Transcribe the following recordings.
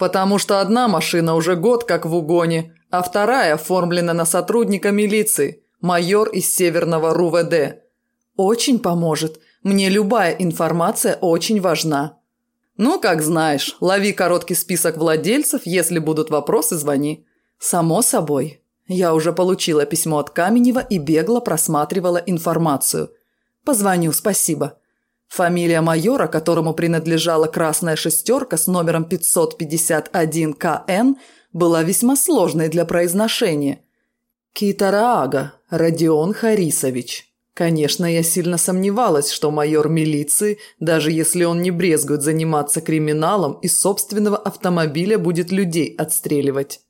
Потому что одна машина уже год как в угоне, а вторая оформлена на сотрудника милиции, майор из Северного РУВД. Очень поможет. Мне любая информация очень важна. Ну, как знаешь, лови короткий список владельцев, если будут вопросы, звони. Само собой. Я уже получила письмо от Каменева и бегло просматривала информацию. Позвоню, спасибо. Фамилия майора, которому принадлежала красная шестерка с номером 551 КН, была весьма сложной для произношения. Китараага Родион Харисович. Конечно, я сильно сомневалась, что майор милиции, даже если он не брезгует заниматься криминалом, из собственного автомобиля будет людей отстреливать.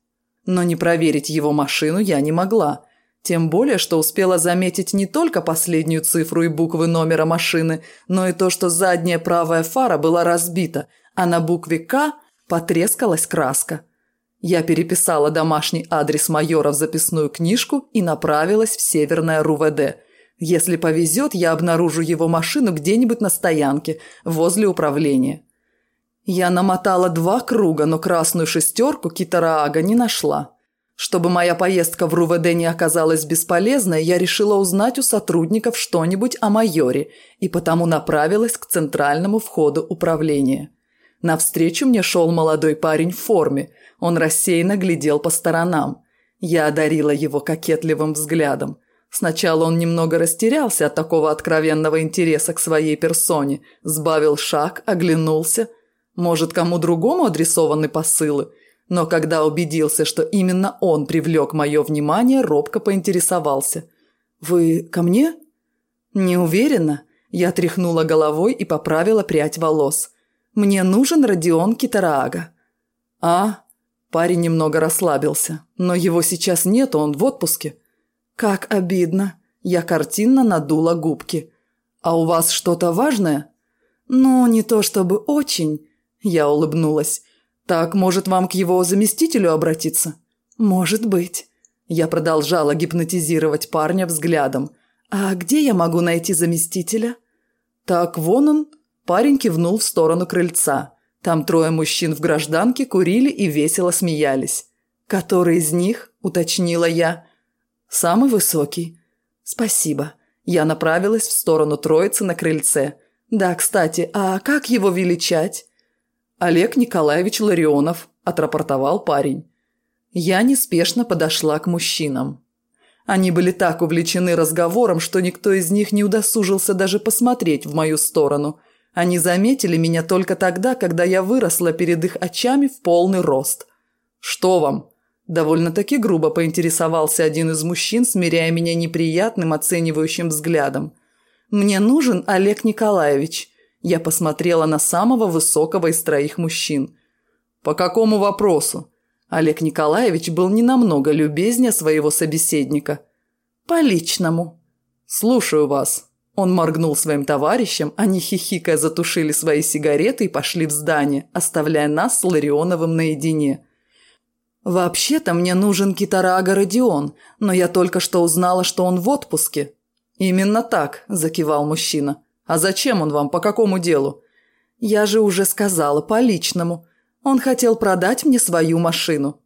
Но не проверить его машину я не могла. Тем более, что успела заметить не только последнюю цифру и буквы номера машины, но и то, что задняя правая фара была разбита, а на букве «К» потрескалась краска. Я переписала домашний адрес майора в записную книжку и направилась в Северное РУВД. Если повезет, я обнаружу его машину где-нибудь на стоянке, возле управления. Я намотала два круга, но красную шестерку Китараага не нашла. Чтобы моя поездка в РУВД не оказалась бесполезной, я решила узнать у сотрудников что-нибудь о майоре и потому направилась к центральному входу управления. Навстречу мне шел молодой парень в форме. Он рассеянно глядел по сторонам. Я одарила его кокетливым взглядом. Сначала он немного растерялся от такого откровенного интереса к своей персоне, сбавил шаг, оглянулся. Может, кому другому адресованы посылы – но когда убедился, что именно он привлек мое внимание, робко поинтересовался. «Вы ко мне?» «Не уверена». Я тряхнула головой и поправила прядь волос. «Мне нужен Родион Китараага». «А?» Парень немного расслабился. «Но его сейчас нет, он в отпуске». «Как обидно». Я картинно надула губки. «А у вас что-то важное?» «Ну, не то чтобы очень». Я улыбнулась. Так, может, вам к его заместителю обратиться? Может быть. Я продолжала гипнотизировать парня взглядом. А где я могу найти заместителя? Так, вон он. Парень кивнул в сторону крыльца. Там трое мужчин в гражданке курили и весело смеялись. «Который из них?» – уточнила я. «Самый высокий». «Спасибо». Я направилась в сторону троицы на крыльце. «Да, кстати, а как его величать?» «Олег Николаевич Ларионов», – отрапортовал парень. Я неспешно подошла к мужчинам. Они были так увлечены разговором, что никто из них не удосужился даже посмотреть в мою сторону. Они заметили меня только тогда, когда я выросла перед их очами в полный рост. «Что вам?» Довольно-таки грубо поинтересовался один из мужчин, смиряя меня неприятным оценивающим взглядом. «Мне нужен Олег Николаевич», я посмотрела на самого высокого из троих мужчин. «По какому вопросу?» Олег Николаевич был не намного любезнее своего собеседника. «По личному». «Слушаю вас». Он моргнул своим товарищам, они хихикая затушили свои сигареты и пошли в здание, оставляя нас с Ларионовым наедине. «Вообще-то мне нужен Китарага Родион, но я только что узнала, что он в отпуске». «Именно так», – закивал мужчина. «А зачем он вам? По какому делу?» «Я же уже сказала, по личному. Он хотел продать мне свою машину».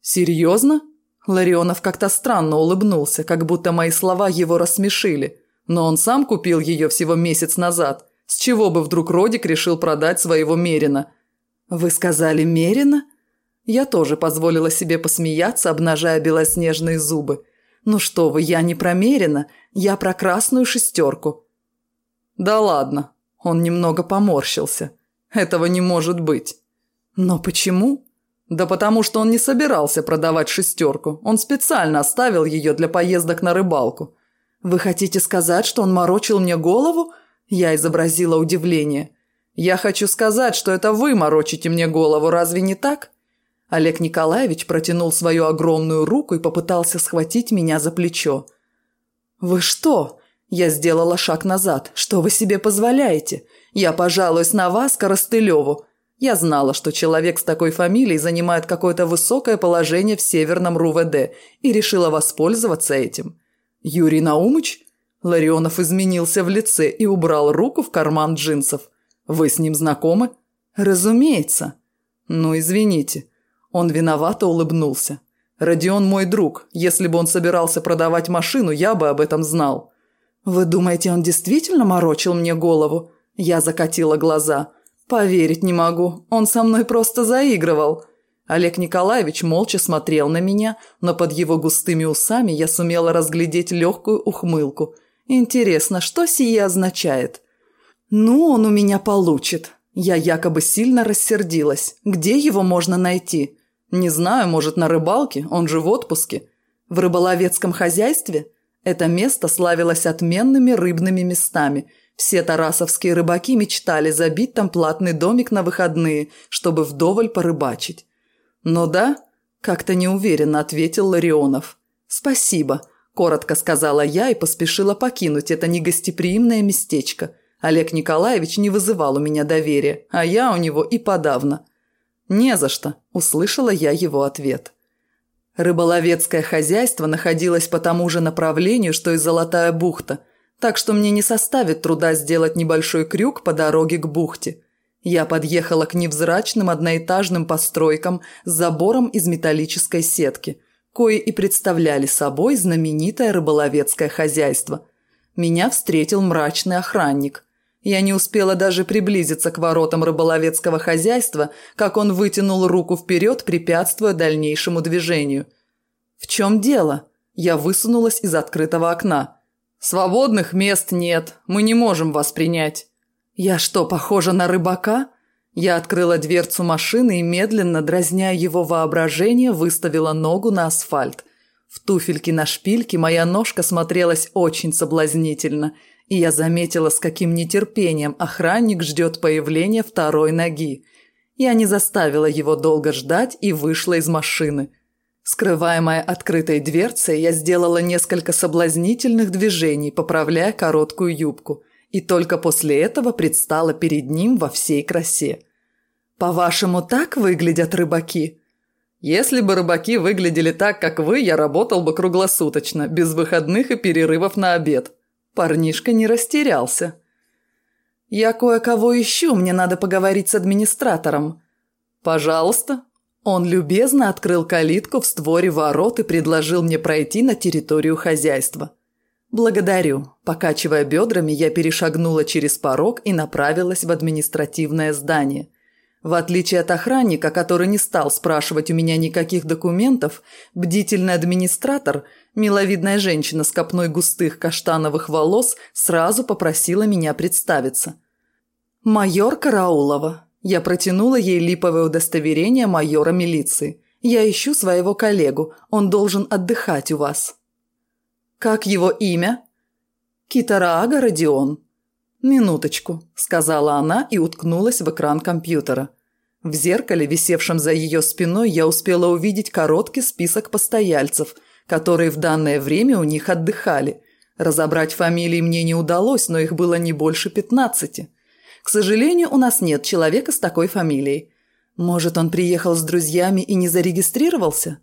«Серьезно?» Ларионов как-то странно улыбнулся, как будто мои слова его рассмешили. Но он сам купил ее всего месяц назад. С чего бы вдруг Родик решил продать своего Мерина? «Вы сказали Мерина?» Я тоже позволила себе посмеяться, обнажая белоснежные зубы. «Ну что вы, я не про Мерина, я про красную шестерку. «Да ладно». Он немного поморщился. «Этого не может быть». «Но почему?» «Да потому что он не собирался продавать шестерку. Он специально оставил ее для поездок на рыбалку». «Вы хотите сказать, что он морочил мне голову?» Я изобразила удивление. «Я хочу сказать, что это вы морочите мне голову, разве не так?» Олег Николаевич протянул свою огромную руку и попытался схватить меня за плечо. «Вы что?» Я сделала шаг назад. «Что вы себе позволяете? Я пожалуюсь на вас, Коростылеву». Я знала, что человек с такой фамилией занимает какое-то высокое положение в Северном РУВД и решила воспользоваться этим. «Юрий Наумыч?» Ларионов изменился в лице и убрал руку в карман джинсов. «Вы с ним знакомы?» «Разумеется». Ну, извините. Он виновато улыбнулся. Родион мой друг. Если бы он собирался продавать машину, я бы об этом знал. Вы думаете, он действительно морочил мне голову? Я закатила глаза. Поверить не могу. Он со мной просто заигрывал. Олег Николаевич молча смотрел на меня, но под его густыми усами я сумела разглядеть легкую ухмылку. Интересно, что сие означает? Ну, он у меня получит. Я якобы сильно рассердилась. Где его можно найти? Не знаю, может, на рыбалке, он же в отпуске. В рыболовецком хозяйстве? Это место славилось отменными рыбными местами. Все тарасовские рыбаки мечтали забить там платный домик на выходные, чтобы вдоволь порыбачить. «Ну да», – как-то неуверенно ответил Ларионов. «Спасибо», – коротко сказала я и поспешила покинуть это негостеприимное местечко. Олег Николаевич не вызывал у меня доверия, а я у него и подавно. «Не за что», – услышала я его ответ. Рыболовецкое хозяйство находилось по тому же направлению, что и Золотая бухта, так что мне не составит труда сделать небольшой крюк по дороге к бухте – я подъехала к невзрачным одноэтажным постройкам с забором из металлической сетки, кои и представляли собой знаменитое рыболовецкое хозяйство. Меня встретил мрачный охранник. Я не успела даже приблизиться к воротам рыболовецкого хозяйства, как он вытянул руку вперед, препятствуя дальнейшему движению. «В чем дело?» Я высунулась из открытого окна. «Свободных мест нет, мы не можем вас принять». «Я что, похожа на рыбака?» Я открыла дверцу машины и медленно, дразня его воображение, выставила ногу на асфальт. В туфельке на шпильке моя ножка смотрелась очень соблазнительно, и я заметила, с каким нетерпением охранник ждет появления второй ноги. Я не заставила его долго ждать и вышла из машины. Скрываемая открытой дверцей, я сделала несколько соблазнительных движений, поправляя короткую юбку – и только после этого предстала перед ним во всей красе. «По-вашему, так выглядят рыбаки?» «Если бы рыбаки выглядели так, как вы, я работал бы круглосуточно, без выходных и перерывов на обед». Парнишка не растерялся. «Я кое-кого ищу, мне надо поговорить с администратором». «Пожалуйста». Он любезно открыл калитку в створе ворот и предложил мне пройти на территорию хозяйства. «Благодарю». Покачивая бедрами, я перешагнула через порог и направилась в административное здание. В отличие от охранника, который не стал спрашивать у меня никаких документов, бдительный администратор, миловидная женщина с копной густых каштановых волос, сразу попросила меня представиться. «Майор Караулова». Я протянула ей липовое удостоверение майора милиции. «Я ищу своего коллегу. Он должен отдыхать у вас». «Как его имя?» «Китараага Родион». «Минуточку», – сказала она и уткнулась в экран компьютера. В зеркале, висевшем за ее спиной, я успела увидеть короткий список постояльцев, которые в данное время у них отдыхали. Разобрать фамилии мне не удалось, но их было не больше пятнадцати. К сожалению, у нас нет человека с такой фамилией. Может, он приехал с друзьями и не зарегистрировался?»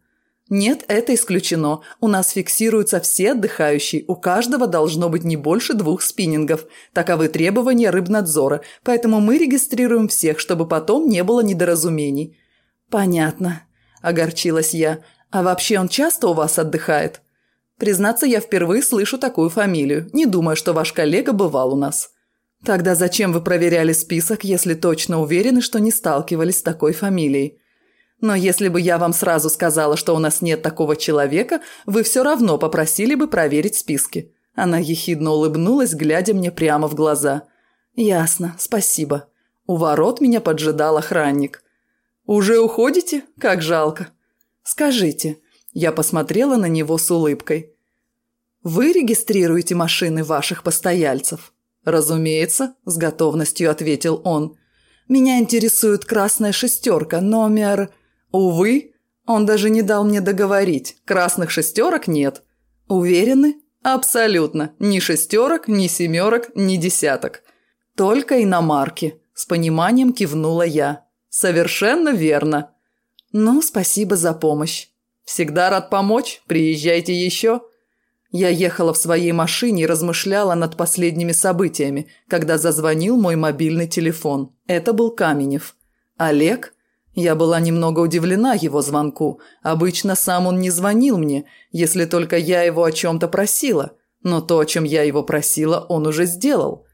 Нет, это исключено. У нас фиксируются все отдыхающие. У каждого должно быть не больше двух спиннингов. Таковы требования рыбнадзора. Поэтому мы регистрируем всех, чтобы потом не было недоразумений. Понятно. Огорчилась я. А вообще он часто у вас отдыхает? Признаться, я впервые слышу такую фамилию. Не думаю, что ваш коллега бывал у нас. Тогда зачем вы проверяли список, если точно уверены, что не сталкивались с такой фамилией? Но если бы я вам сразу сказала, что у нас нет такого человека, вы все равно попросили бы проверить списки». Она ехидно улыбнулась, глядя мне прямо в глаза. «Ясно, спасибо». У ворот меня поджидал охранник. «Уже уходите? Как жалко». «Скажите». Я посмотрела на него с улыбкой. «Вы регистрируете машины ваших постояльцев?» «Разумеется», – с готовностью ответил он. «Меня интересует красная шестерка, номер...» Увы, он даже не дал мне договорить. Красных шестерок нет. Уверены? Абсолютно. Ни шестерок, ни семерок, ни десяток. Только иномарки. С пониманием кивнула я. Совершенно верно. Ну, спасибо за помощь. Всегда рад помочь. Приезжайте еще. Я ехала в своей машине и размышляла над последними событиями, когда зазвонил мой мобильный телефон. Это был Каменев. Олег – Я была немного удивлена его звонку. Обычно сам он не звонил мне, если только я его о чем-то просила. Но то, о чем я его просила, он уже сделал.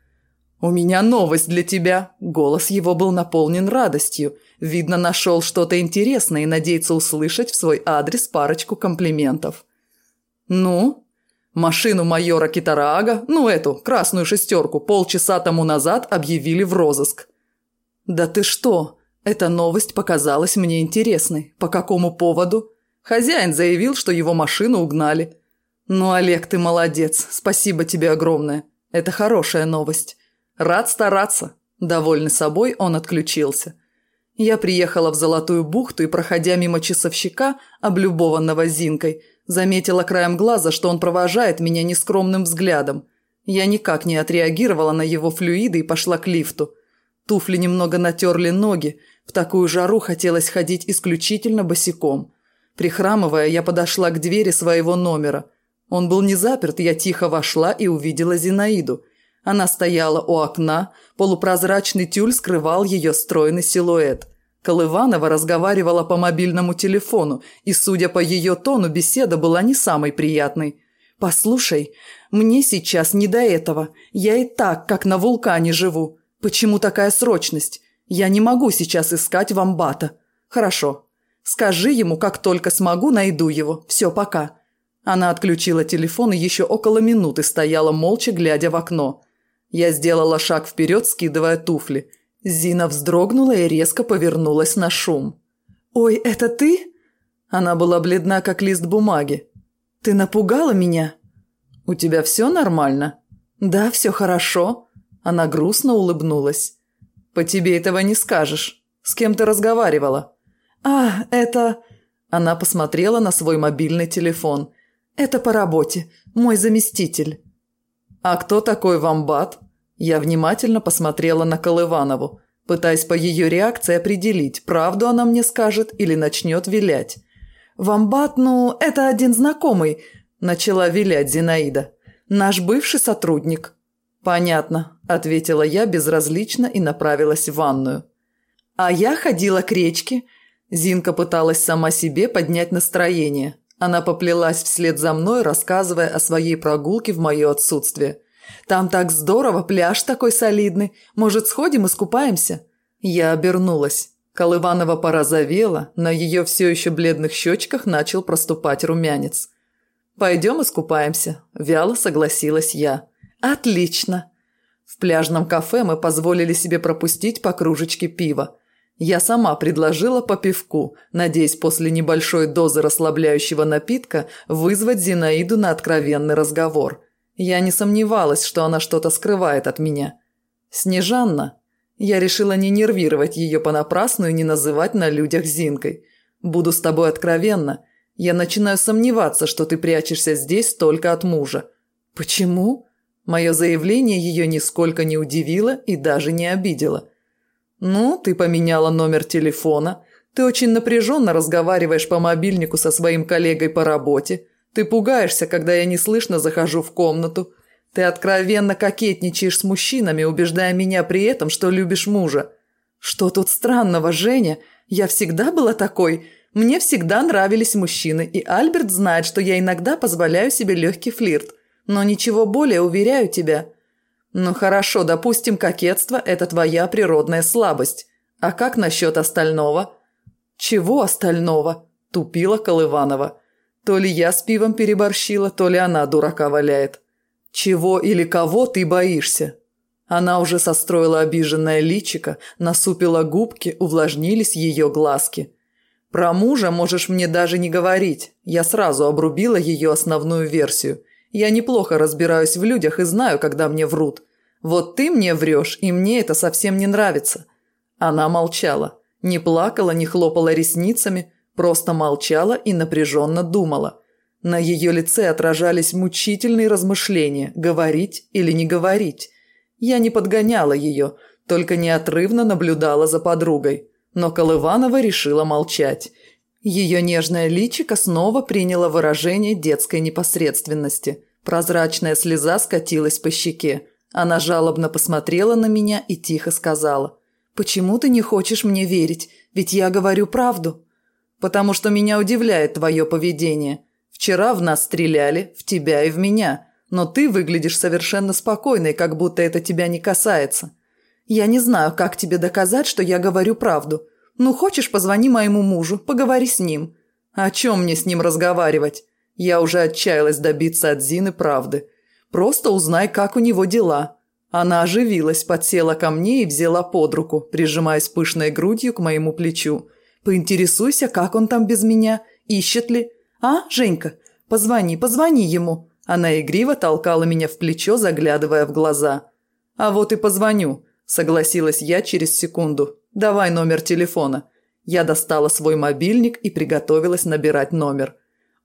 «У меня новость для тебя!» Голос его был наполнен радостью. Видно, нашел что-то интересное и надеется услышать в свой адрес парочку комплиментов. «Ну?» Машину майора Китараага, ну эту, красную шестерку, полчаса тому назад объявили в розыск. «Да ты что? Эта новость показалась мне интересной. По какому поводу?» Хозяин заявил, что его машину угнали. «Ну, Олег, ты молодец. Спасибо тебе огромное. Это хорошая новость. Рад стараться». Довольный собой, он отключился. Я приехала в Золотую бухту и, проходя мимо часовщика, облюбованного Зинкой, заметила краем глаза, что он провожает меня нескромным взглядом. Я никак не отреагировала на его флюиды и пошла к лифту. Туфли немного натерли ноги, в такую жару хотелось ходить исключительно босиком. Прихрамывая, я подошла к двери своего номера. Он был не заперт, я тихо вошла и увидела Зинаиду – она стояла у окна, полупрозрачный тюль скрывал ее стройный силуэт. Колыванова разговаривала по мобильному телефону, и, судя по ее тону, беседа была не самой приятной. «Послушай, мне сейчас не до этого. Я и так, как на вулкане живу. Почему такая срочность? Я не могу сейчас искать вамбата. Хорошо. Скажи ему, как только смогу, найду его. Все, пока». Она отключила телефон и еще около минуты стояла молча, глядя в окно. Я сделала шаг вперед, скидывая туфли. Зина вздрогнула и резко повернулась на шум. «Ой, это ты?» Она была бледна, как лист бумаги. «Ты напугала меня?» «У тебя все нормально?» «Да, все хорошо». Она грустно улыбнулась. «По тебе этого не скажешь. С кем ты разговаривала?» «А, это...» Она посмотрела на свой мобильный телефон. «Это по работе. Мой заместитель». «А кто такой вамбат?» Я внимательно посмотрела на Колыванову, пытаясь по ее реакции определить, правду она мне скажет или начнет вилять. «Вамбат, ну, это один знакомый», – начала вилять Зинаида. «Наш бывший сотрудник». «Понятно», – ответила я безразлично и направилась в ванную. А я ходила к речке. Зинка пыталась сама себе поднять настроение. Она поплелась вслед за мной, рассказывая о своей прогулке в мое отсутствие. Там так здорово, пляж такой солидный. Может, сходим и скупаемся?» Я обернулась. Колыванова порозовела, на ее все еще бледных щечках начал проступать румянец. «Пойдем искупаемся», – вяло согласилась я. «Отлично!» В пляжном кафе мы позволили себе пропустить по кружечке пива. Я сама предложила по пивку, надеясь после небольшой дозы расслабляющего напитка вызвать Зинаиду на откровенный разговор. Я не сомневалась, что она что-то скрывает от меня. Снежанна. Я решила не нервировать ее понапрасну и не называть на людях Зинкой. Буду с тобой откровенна. Я начинаю сомневаться, что ты прячешься здесь только от мужа. Почему? Мое заявление ее нисколько не удивило и даже не обидело. Ну, ты поменяла номер телефона. Ты очень напряженно разговариваешь по мобильнику со своим коллегой по работе. Ты пугаешься, когда я неслышно захожу в комнату. Ты откровенно кокетничаешь с мужчинами, убеждая меня при этом, что любишь мужа. Что тут странного, Женя? Я всегда была такой. Мне всегда нравились мужчины, и Альберт знает, что я иногда позволяю себе легкий флирт. Но ничего более, уверяю тебя. Ну хорошо, допустим, кокетство – это твоя природная слабость. А как насчет остального? Чего остального? Тупила Колыванова. То ли я с пивом переборщила, то ли она дурака валяет. Чего или кого ты боишься? Она уже состроила обиженное личико, насупила губки, увлажнились ее глазки. Про мужа можешь мне даже не говорить. Я сразу обрубила ее основную версию. Я неплохо разбираюсь в людях и знаю, когда мне врут. Вот ты мне врешь, и мне это совсем не нравится. Она молчала. Не плакала, не хлопала ресницами, Просто молчала и напряженно думала. На ее лице отражались мучительные размышления, говорить или не говорить. Я не подгоняла ее, только неотрывно наблюдала за подругой. Но Колыванова решила молчать. Ее нежное личико снова приняло выражение детской непосредственности. Прозрачная слеза скатилась по щеке. Она жалобно посмотрела на меня и тихо сказала. «Почему ты не хочешь мне верить? Ведь я говорю правду». «Потому что меня удивляет твое поведение. Вчера в нас стреляли, в тебя и в меня, но ты выглядишь совершенно спокойной, как будто это тебя не касается. Я не знаю, как тебе доказать, что я говорю правду. Ну, хочешь, позвони моему мужу, поговори с ним. О чем мне с ним разговаривать? Я уже отчаялась добиться от Зины правды. Просто узнай, как у него дела. Она оживилась, подсела ко мне и взяла под руку, прижимаясь пышной грудью к моему плечу. Поинтересуйся, как он там без меня, ищет ли. А, Женька, позвони, позвони ему. Она игриво толкала меня в плечо, заглядывая в глаза. А вот и позвоню, согласилась я через секунду. Давай номер телефона. Я достала свой мобильник и приготовилась набирать номер.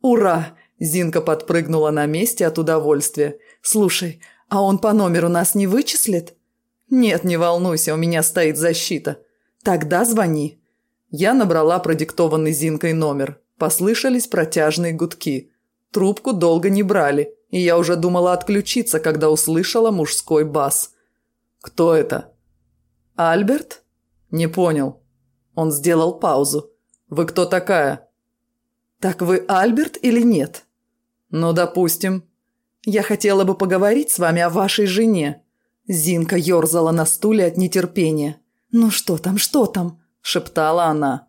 «Ура!» – Зинка подпрыгнула на месте от удовольствия. «Слушай, а он по номеру нас не вычислит?» «Нет, не волнуйся, у меня стоит защита». «Тогда звони». Я набрала продиктованный Зинкой номер. Послышались протяжные гудки. Трубку долго не брали, и я уже думала отключиться, когда услышала мужской бас. «Кто это?» «Альберт?» «Не понял». Он сделал паузу. «Вы кто такая?» «Так вы Альберт или нет?» «Ну, допустим». «Я хотела бы поговорить с вами о вашей жене». Зинка ерзала на стуле от нетерпения. «Ну что там, что там?» – шептала она.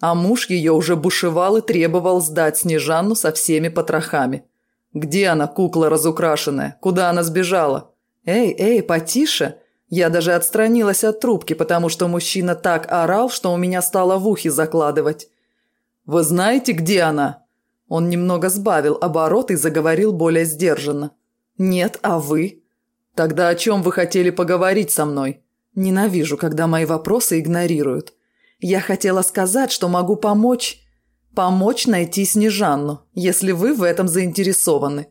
А муж ее уже бушевал и требовал сдать Снежанну со всеми потрохами. «Где она, кукла разукрашенная? Куда она сбежала?» «Эй, эй, потише!» Я даже отстранилась от трубки, потому что мужчина так орал, что у меня стало в ухе закладывать. «Вы знаете, где она?» Он немного сбавил оборот и заговорил более сдержанно. «Нет, а вы?» «Тогда о чем вы хотели поговорить со мной?» «Ненавижу, когда мои вопросы игнорируют. Я хотела сказать, что могу помочь...» «Помочь найти Снежанну, если вы в этом заинтересованы».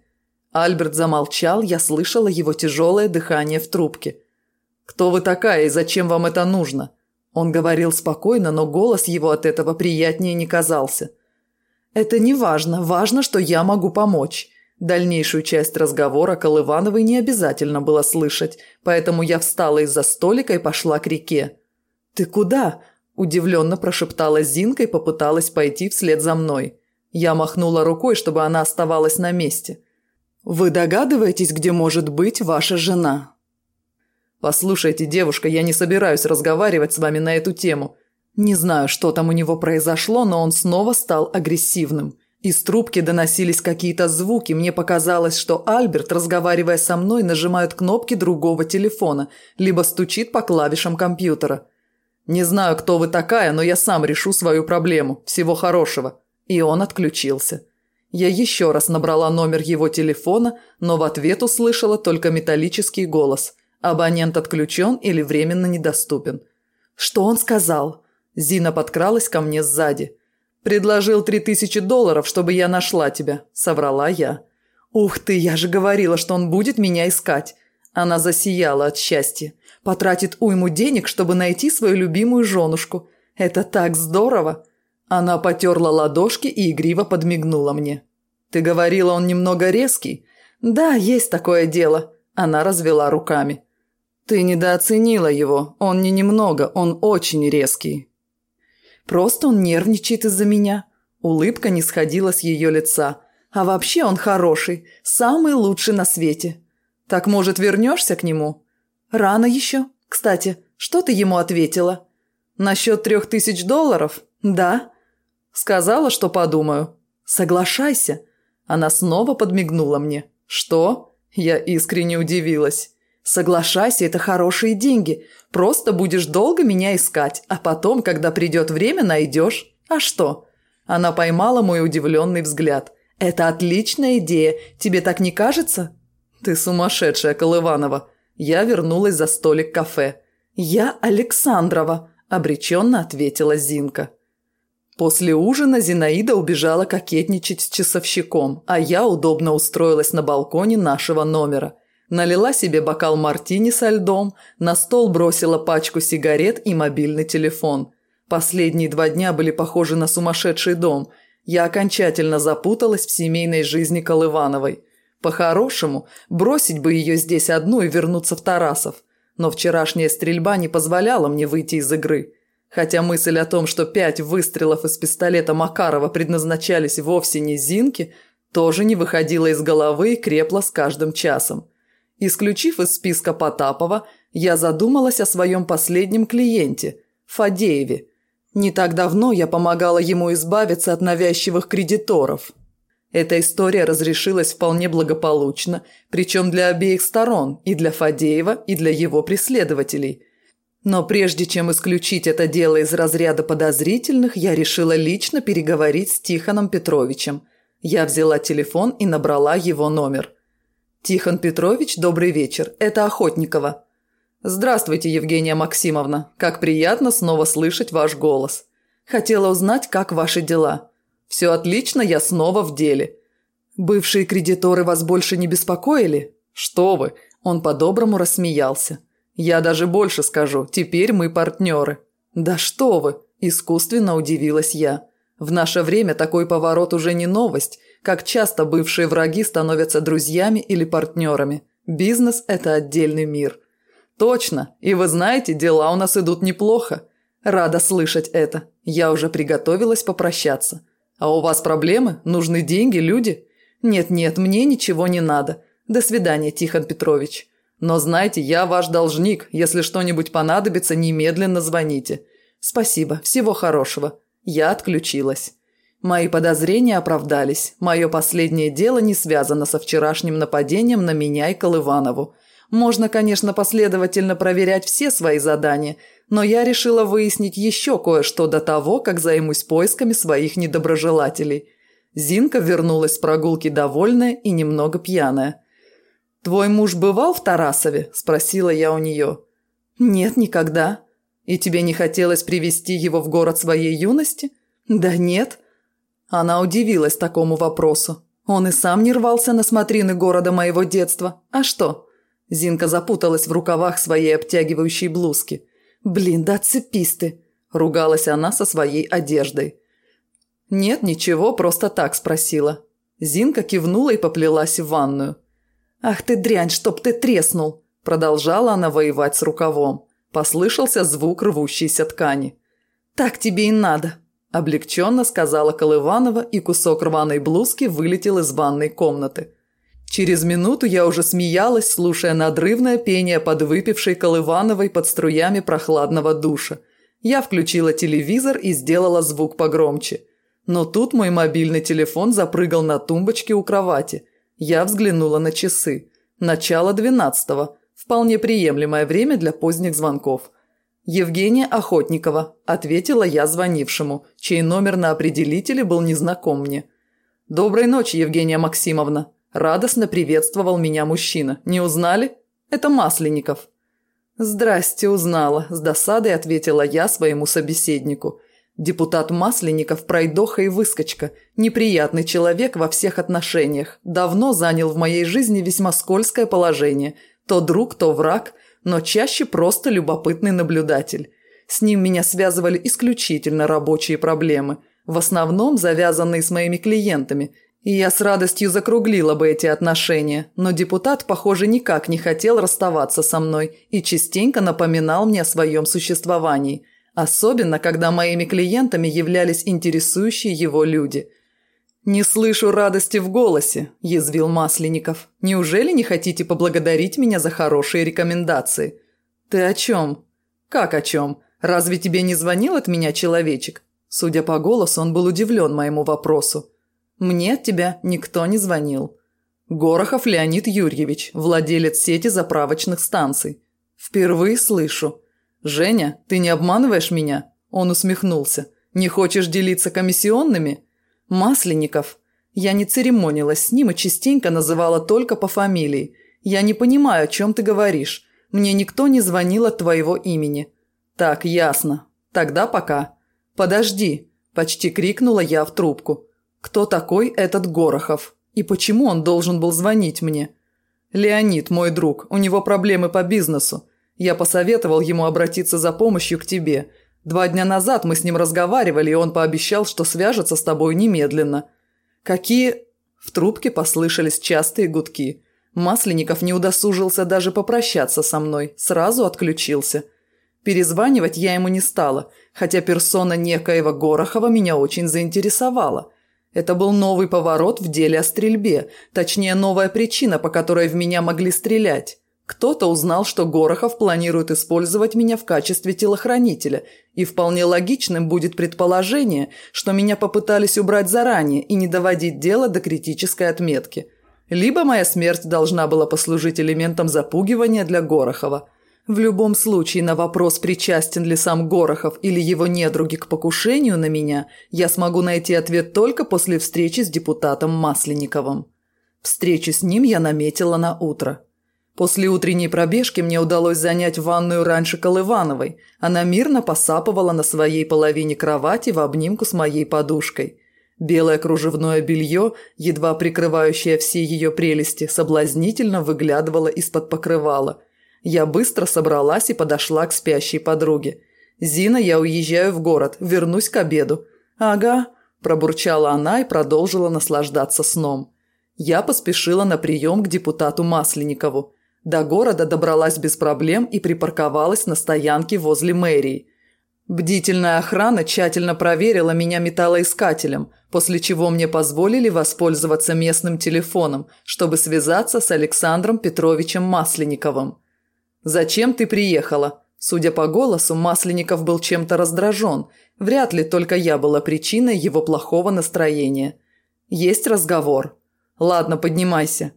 Альберт замолчал, я слышала его тяжелое дыхание в трубке. «Кто вы такая и зачем вам это нужно?» Он говорил спокойно, но голос его от этого приятнее не казался. «Это не важно. Важно, что я могу помочь». Дальнейшую часть разговора Колывановой не обязательно было слышать, поэтому я встала из-за столика и пошла к реке. «Ты куда?» – удивленно прошептала Зинка и попыталась пойти вслед за мной. Я махнула рукой, чтобы она оставалась на месте. «Вы догадываетесь, где может быть ваша жена?» «Послушайте, девушка, я не собираюсь разговаривать с вами на эту тему. Не знаю, что там у него произошло, но он снова стал агрессивным. Из трубки доносились какие-то звуки. Мне показалось, что Альберт, разговаривая со мной, нажимает кнопки другого телефона, либо стучит по клавишам компьютера. «Не знаю, кто вы такая, но я сам решу свою проблему. Всего хорошего». И он отключился. Я еще раз набрала номер его телефона, но в ответ услышала только металлический голос – Абонент отключен или временно недоступен. Что он сказал? Зина подкралась ко мне сзади. «Предложил три тысячи долларов, чтобы я нашла тебя», – соврала я. «Ух ты, я же говорила, что он будет меня искать». Она засияла от счастья. Потратит уйму денег, чтобы найти свою любимую женушку. Это так здорово. Она потерла ладошки и игриво подмигнула мне. «Ты говорила, он немного резкий?» «Да, есть такое дело». Она развела руками. «Ты недооценила его. Он не немного, он очень резкий». «Просто он нервничает из-за меня». Улыбка не сходила с ее лица. «А вообще он хороший, самый лучший на свете. Так, может, вернешься к нему?» «Рано еще. Кстати, что ты ему ответила?» «Насчет трех тысяч долларов?» «Да». «Сказала, что подумаю». «Соглашайся». Она снова подмигнула мне. «Что?» Я искренне удивилась. Соглашайся, это хорошие деньги. Просто будешь долго меня искать, а потом, когда придет время, найдешь. А что?» Она поймала мой удивленный взгляд. «Это отличная идея. Тебе так не кажется?» «Ты сумасшедшая, Колыванова». Я вернулась за столик кафе. «Я Александрова», – обреченно ответила Зинка. После ужина Зинаида убежала кокетничать с часовщиком, а я удобно устроилась на балконе нашего номера – Налила себе бокал мартини со льдом, на стол бросила пачку сигарет и мобильный телефон. Последние два дня были похожи на сумасшедший дом. Я окончательно запуталась в семейной жизни Колывановой. По-хорошему, бросить бы ее здесь одну и вернуться в Тарасов. но вчерашняя стрельба не позволяла мне выйти из игры. Хотя мысль о том, что пять выстрелов из пистолета Макарова предназначались вовсе не Зинке, тоже не выходила из головы и крепла с каждым часом. Исключив из списка Потапова, я задумалась о своем последнем клиенте – Фадееве. Не так давно я помогала ему избавиться от навязчивых кредиторов – эта история разрешилась вполне благополучно, причем для обеих сторон, и для Фадеева, и для его преследователей. Но прежде чем исключить это дело из разряда подозрительных, я решила лично переговорить с Тихоном Петровичем. Я взяла телефон и набрала его номер. «Тихон Петрович, добрый вечер. Это Охотникова». «Здравствуйте, Евгения Максимовна. Как приятно снова слышать ваш голос. Хотела узнать, как ваши дела». Все отлично, я снова в деле. Бывшие кредиторы вас больше не беспокоили? Что вы? Он по-доброму рассмеялся. Я даже больше скажу, теперь мы партнеры. Да что вы? Искусственно удивилась я. В наше время такой поворот уже не новость, как часто бывшие враги становятся друзьями или партнерами. Бизнес – это отдельный мир. Точно, и вы знаете, дела у нас идут неплохо. Рада слышать это. Я уже приготовилась попрощаться. А у вас проблемы? Нужны деньги, люди? Нет-нет, мне ничего не надо. До свидания, Тихон Петрович. Но знайте, я ваш должник. Если что-нибудь понадобится, немедленно звоните. Спасибо, всего хорошего. Я отключилась. Мои подозрения оправдались. Мое последнее дело не связано со вчерашним нападением на меня и Колыванову. Можно, конечно, последовательно проверять все свои задания, но я решила выяснить еще кое-что до того, как займусь поисками своих недоброжелателей. Зинка вернулась с прогулки довольная и немного пьяная. «Твой муж бывал в Тарасове?» – спросила я у нее. «Нет, никогда. И тебе не хотелось привести его в город своей юности?» «Да нет». Она удивилась такому вопросу. Он и сам не рвался на смотрины города моего детства. А что? Зинка запуталась в рукавах своей обтягивающей блузки. «Блин, да цепись ты!» – ругалась она со своей одеждой. «Нет, ничего, просто так спросила». Зинка кивнула и поплелась в ванную. «Ах ты дрянь, чтоб ты треснул!» – продолжала она воевать с рукавом. Послышался звук рвущейся ткани. «Так тебе и надо!» – облегченно сказала Колыванова, и кусок рваной блузки вылетел из ванной комнаты. Через минуту я уже смеялась, слушая надрывное пение подвыпившей Колывановой под струями прохладного душа. Я включила телевизор и сделала звук погромче. Но тут мой мобильный телефон запрыгал на тумбочке у кровати. Я взглянула на часы. Начало двенадцатого. Вполне приемлемое время для поздних звонков. «Евгения Охотникова», – ответила я звонившему, чей номер на определителе был незнаком мне. «Доброй ночи, Евгения Максимовна», Радостно приветствовал меня мужчина. «Не узнали? Это Масленников». «Здрасте, узнала», – с досадой ответила я своему собеседнику. Депутат Масленников – пройдоха и выскочка, неприятный человек во всех отношениях, давно занял в моей жизни весьма скользкое положение. То друг, то враг, но чаще просто любопытный наблюдатель. С ним меня связывали исключительно рабочие проблемы, в основном завязанные с моими клиентами, и я с радостью закруглила бы эти отношения, но депутат, похоже, никак не хотел расставаться со мной и частенько напоминал мне о своем существовании, особенно когда моими клиентами являлись интересующие его люди. «Не слышу радости в голосе», – язвил Масленников. «Неужели не хотите поблагодарить меня за хорошие рекомендации?» «Ты о чем?» «Как о чем? Разве тебе не звонил от меня человечек?» Судя по голосу, он был удивлен моему вопросу. Мне от тебя никто не звонил. Горохов Леонид Юрьевич, владелец сети заправочных станций. Впервые слышу. Женя, ты не обманываешь меня? Он усмехнулся. Не хочешь делиться комиссионными? Масленников. Я не церемонилась с ним и частенько называла только по фамилии. Я не понимаю, о чем ты говоришь. Мне никто не звонил от твоего имени. Так, ясно. Тогда пока. Подожди, почти крикнула я в трубку. Кто такой этот Горохов? И почему он должен был звонить мне? Леонид, мой друг, у него проблемы по бизнесу. Я посоветовал ему обратиться за помощью к тебе. Два дня назад мы с ним разговаривали, и он пообещал, что свяжется с тобой немедленно. Какие... В трубке послышались частые гудки. Масленников не удосужился даже попрощаться со мной, сразу отключился. Перезванивать я ему не стала, хотя персона некоего Горохова меня очень заинтересовала. Это был новый поворот в деле о стрельбе, точнее новая причина, по которой в меня могли стрелять. Кто-то узнал, что Горохов планирует использовать меня в качестве телохранителя, и вполне логичным будет предположение, что меня попытались убрать заранее и не доводить дело до критической отметки. Либо моя смерть должна была послужить элементом запугивания для Горохова. В любом случае на вопрос, причастен ли сам Горохов или его недруги к покушению на меня, я смогу найти ответ только после встречи с депутатом Масленниковым. Встречу с ним я наметила на утро. После утренней пробежки мне удалось занять ванную раньше Колывановой. Она мирно посапывала на своей половине кровати в обнимку с моей подушкой. Белое кружевное белье, едва прикрывающее все ее прелести, соблазнительно выглядывало из-под покрывала. Я быстро собралась и подошла к спящей подруге. «Зина, я уезжаю в город, вернусь к обеду». «Ага», – пробурчала она и продолжила наслаждаться сном. Я поспешила на прием к депутату Масленникову. До города добралась без проблем и припарковалась на стоянке возле мэрии. Бдительная охрана тщательно проверила меня металлоискателем, после чего мне позволили воспользоваться местным телефоном, чтобы связаться с Александром Петровичем Масленниковым. «Зачем ты приехала?» Судя по голосу, Масленников был чем-то раздражен. Вряд ли только я была причиной его плохого настроения. «Есть разговор?» «Ладно, поднимайся».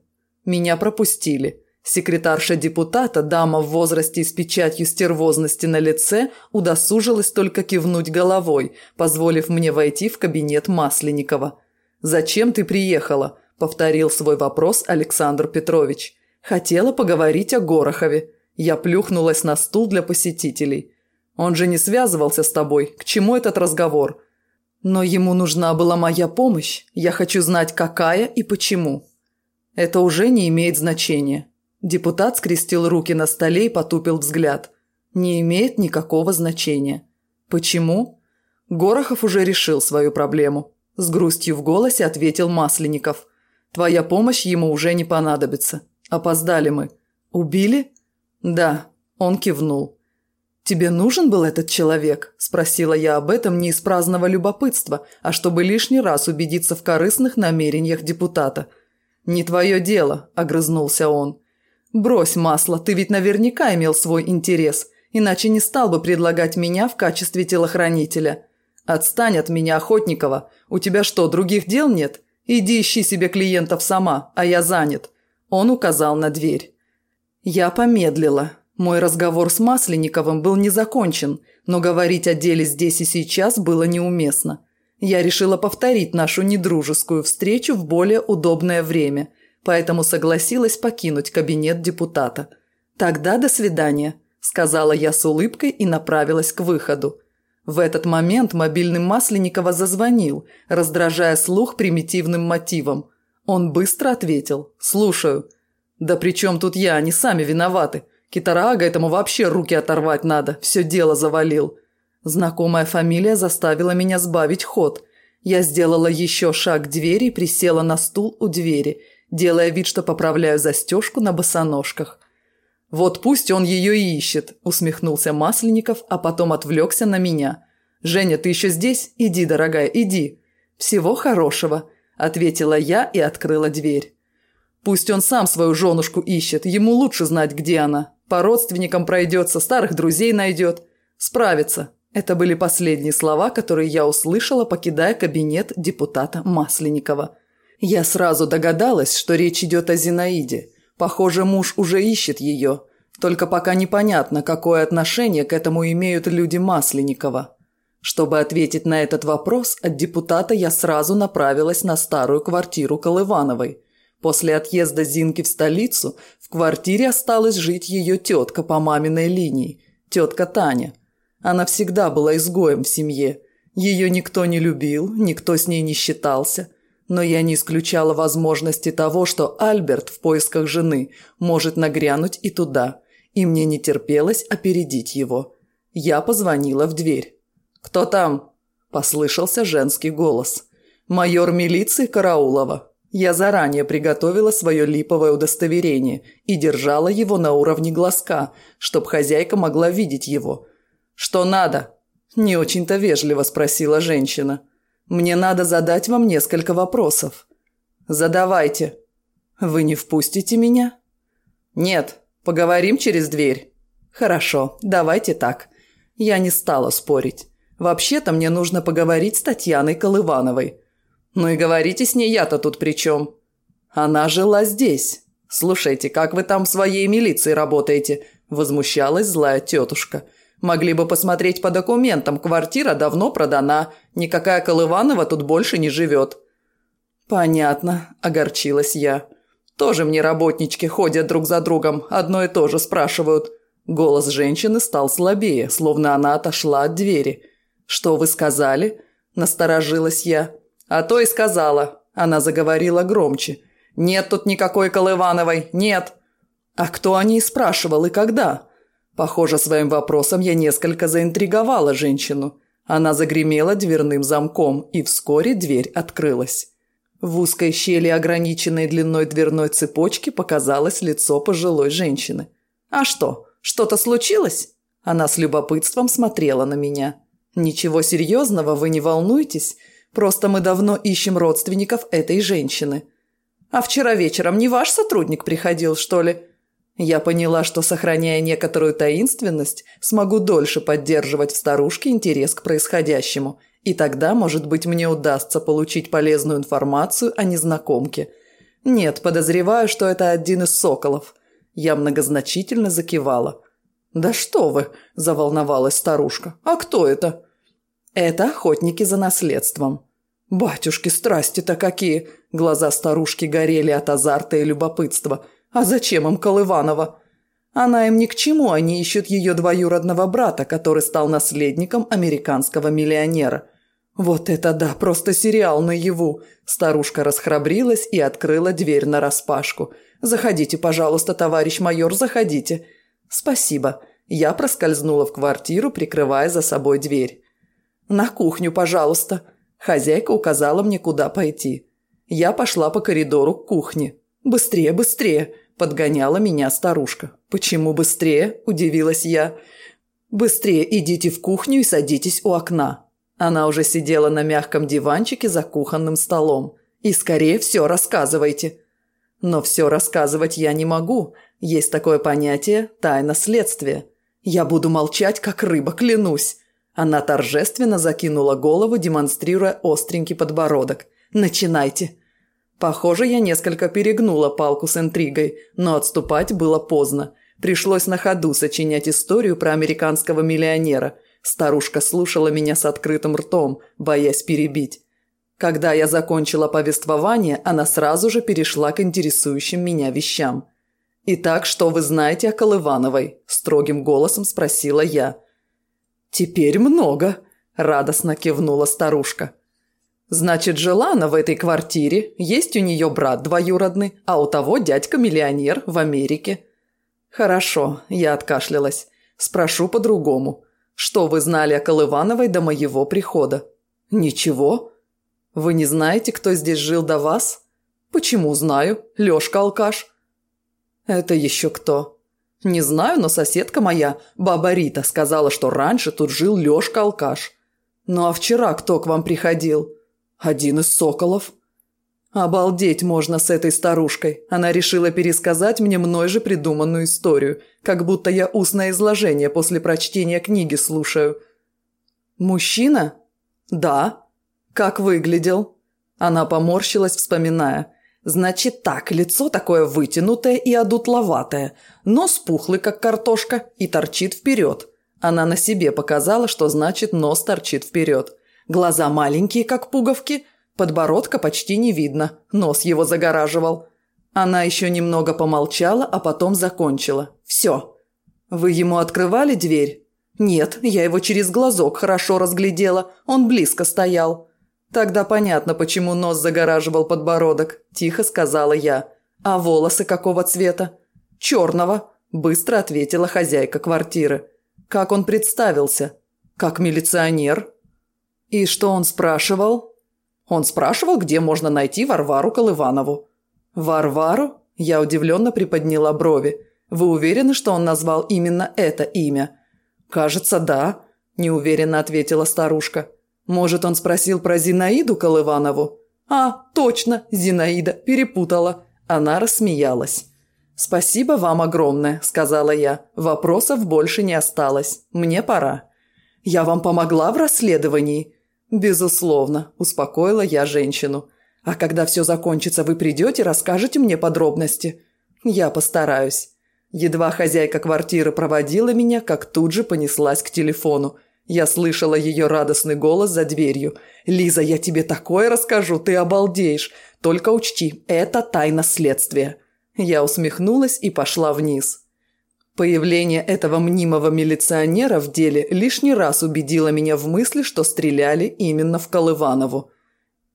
Меня пропустили. Секретарша депутата, дама в возрасте и с печатью стервозности на лице, удосужилась только кивнуть головой, позволив мне войти в кабинет Масленникова. «Зачем ты приехала?» – повторил свой вопрос Александр Петрович. «Хотела поговорить о Горохове». Я плюхнулась на стул для посетителей. «Он же не связывался с тобой. К чему этот разговор?» «Но ему нужна была моя помощь. Я хочу знать, какая и почему». «Это уже не имеет значения. Депутат скрестил руки на столе и потупил взгляд. Не имеет никакого значения. Почему? Горохов уже решил свою проблему. С грустью в голосе ответил Масленников. Твоя помощь ему уже не понадобится. Опоздали мы. Убили? Да. Он кивнул. «Тебе нужен был этот человек?» – спросила я об этом не из праздного любопытства, а чтобы лишний раз убедиться в корыстных намерениях депутата. «Не твое дело», – огрызнулся он. «Брось масло, ты ведь наверняка имел свой интерес, иначе не стал бы предлагать меня в качестве телохранителя. Отстань от меня, Охотникова. У тебя что, других дел нет? Иди ищи себе клиентов сама, а я занят». Он указал на дверь. Я помедлила. Мой разговор с Масленниковым был не закончен, но говорить о деле здесь и сейчас было неуместно. Я решила повторить нашу недружескую встречу в более удобное время – поэтому согласилась покинуть кабинет депутата. «Тогда до свидания», – сказала я с улыбкой и направилась к выходу. В этот момент мобильный Масленникова зазвонил, раздражая слух примитивным мотивом. Он быстро ответил «Слушаю». «Да при чем тут я? Они сами виноваты. Китарага этому вообще руки оторвать надо, все дело завалил». Знакомая фамилия заставила меня сбавить ход. Я сделала еще шаг к двери и присела на стул у двери – делая вид, что поправляю застежку на босоножках. «Вот пусть он ее и ищет», – усмехнулся Масленников, а потом отвлекся на меня. «Женя, ты еще здесь? Иди, дорогая, иди». «Всего хорошего», – ответила я и открыла дверь. «Пусть он сам свою женушку ищет, ему лучше знать, где она. По родственникам пройдется, старых друзей найдет. Справится». Это были последние слова, которые я услышала, покидая кабинет депутата Масленникова. Я сразу догадалась, что речь идет о Зинаиде. Похоже, муж уже ищет ее. Только пока непонятно, какое отношение к этому имеют люди Масленникова. Чтобы ответить на этот вопрос, от депутата я сразу направилась на старую квартиру Колывановой. После отъезда Зинки в столицу в квартире осталась жить ее тетка по маминой линии, тетка Таня. Она всегда была изгоем в семье. Ее никто не любил, никто с ней не считался – но я не исключала возможности того, что Альберт в поисках жены может нагрянуть и туда, и мне не терпелось опередить его. Я позвонила в дверь. «Кто там?» – послышался женский голос. «Майор милиции Караулова». Я заранее приготовила свое липовое удостоверение и держала его на уровне глазка, чтобы хозяйка могла видеть его. «Что надо?» – не очень-то вежливо спросила женщина. «Мне надо задать вам несколько вопросов». «Задавайте». «Вы не впустите меня?» «Нет, поговорим через дверь». «Хорошо, давайте так». Я не стала спорить. Вообще-то мне нужно поговорить с Татьяной Колывановой. Ну и говорите с ней я-то тут при чем? Она жила здесь. Слушайте, как вы там своей милиции работаете? Возмущалась злая тетушка. Могли бы посмотреть по документам, квартира давно продана. Никакая Колыванова тут больше не живет. Понятно, огорчилась я. Тоже мне работнички ходят друг за другом, одно и то же спрашивают. Голос женщины стал слабее, словно она отошла от двери. «Что вы сказали?» – насторожилась я. «А то и сказала». Она заговорила громче. «Нет тут никакой Колывановой, нет!» «А кто о ней спрашивал и когда?» Похоже, своим вопросом я несколько заинтриговала женщину. Она загремела дверным замком, и вскоре дверь открылась. В узкой щели, ограниченной длиной дверной цепочки, показалось лицо пожилой женщины. «А что, что-то случилось?» Она с любопытством смотрела на меня. «Ничего серьезного, вы не волнуйтесь. Просто мы давно ищем родственников этой женщины. А вчера вечером не ваш сотрудник приходил, что ли? Я поняла, что, сохраняя некоторую таинственность, смогу дольше поддерживать в старушке интерес к происходящему. И тогда, может быть, мне удастся получить полезную информацию о незнакомке. Нет, подозреваю, что это один из соколов. Я многозначительно закивала. «Да что вы!» – заволновалась старушка. «А кто это?» «Это охотники за наследством. «Батюшки, страсти-то какие!» Глаза старушки горели от азарта и любопытства. «А зачем им Колыванова?» Она им ни к чему, они ищут ее двоюродного брата, который стал наследником американского миллионера. Вот это да, просто сериал наяву. Старушка расхрабрилась и открыла дверь нараспашку. «Заходите, пожалуйста, товарищ майор, заходите». «Спасибо». Я проскользнула в квартиру, прикрывая за собой дверь. «На кухню, пожалуйста», Хозяйка указала мне, куда пойти. Я пошла по коридору к кухне. «Быстрее, быстрее!» – подгоняла меня старушка. «Почему быстрее?» – удивилась я. «Быстрее идите в кухню и садитесь у окна». Она уже сидела на мягком диванчике за кухонным столом. «И скорее все рассказывайте». Но все рассказывать я не могу. Есть такое понятие – тайна следствия. Я буду молчать, как рыба, клянусь. Она торжественно закинула голову, демонстрируя остренький подбородок. «Начинайте!» Похоже, я несколько перегнула палку с интригой, но отступать было поздно. Пришлось на ходу сочинять историю про американского миллионера. Старушка слушала меня с открытым ртом, боясь перебить. Когда я закончила повествование, она сразу же перешла к интересующим меня вещам. «Итак, что вы знаете о Колывановой?» – строгим голосом спросила я. «Теперь много», – радостно кивнула старушка. «Значит, жила она в этой квартире, есть у нее брат двоюродный, а у того дядька-миллионер в Америке». «Хорошо», – я откашлялась. «Спрошу по-другому. Что вы знали о Колывановой до моего прихода?» «Ничего. Вы не знаете, кто здесь жил до вас?» «Почему знаю? Лёшка алкаш». «Это еще кто?» Не знаю, но соседка моя, баба Рита, сказала, что раньше тут жил Лёшка Алкаш. Ну а вчера кто к вам приходил? Один из соколов. Обалдеть можно с этой старушкой. Она решила пересказать мне мной же придуманную историю, как будто я устное изложение после прочтения книги слушаю. Мужчина? Да. Как выглядел? Она поморщилась, вспоминая. Значит так, лицо такое вытянутое и одутловатое, нос пухлый, как картошка, и торчит вперед. Она на себе показала, что значит нос торчит вперед. Глаза маленькие, как пуговки, подбородка почти не видно, нос его загораживал. Она еще немного помолчала, а потом закончила. «Все. Вы ему открывали дверь?» «Нет, я его через глазок хорошо разглядела, он близко стоял». «Тогда понятно, почему нос загораживал подбородок», – тихо сказала я. «А волосы какого цвета?» «Черного», – быстро ответила хозяйка квартиры. «Как он представился?» «Как милиционер». «И что он спрашивал?» Он спрашивал, где можно найти Варвару Колыванову». «Варвару?» Я удивленно приподняла брови. «Вы уверены, что он назвал именно это имя?» «Кажется, да», – неуверенно ответила старушка. «Может, он спросил про Зинаиду Колыванову?» «А, точно, Зинаида, перепутала». Она рассмеялась. «Спасибо вам огромное», – сказала я. «Вопросов больше не осталось. Мне пора». «Я вам помогла в расследовании?» «Безусловно», – успокоила я женщину. «А когда все закончится, вы придете, расскажете мне подробности?» «Я постараюсь». Едва хозяйка квартиры проводила меня, как тут же понеслась к телефону. Я слышала ее радостный голос за дверью. «Лиза, я тебе такое расскажу, ты обалдеешь. Только учти, это тайна следствия». Я усмехнулась и пошла вниз. Появление этого мнимого милиционера в деле лишний раз убедило меня в мысли, что стреляли именно в Колыванову.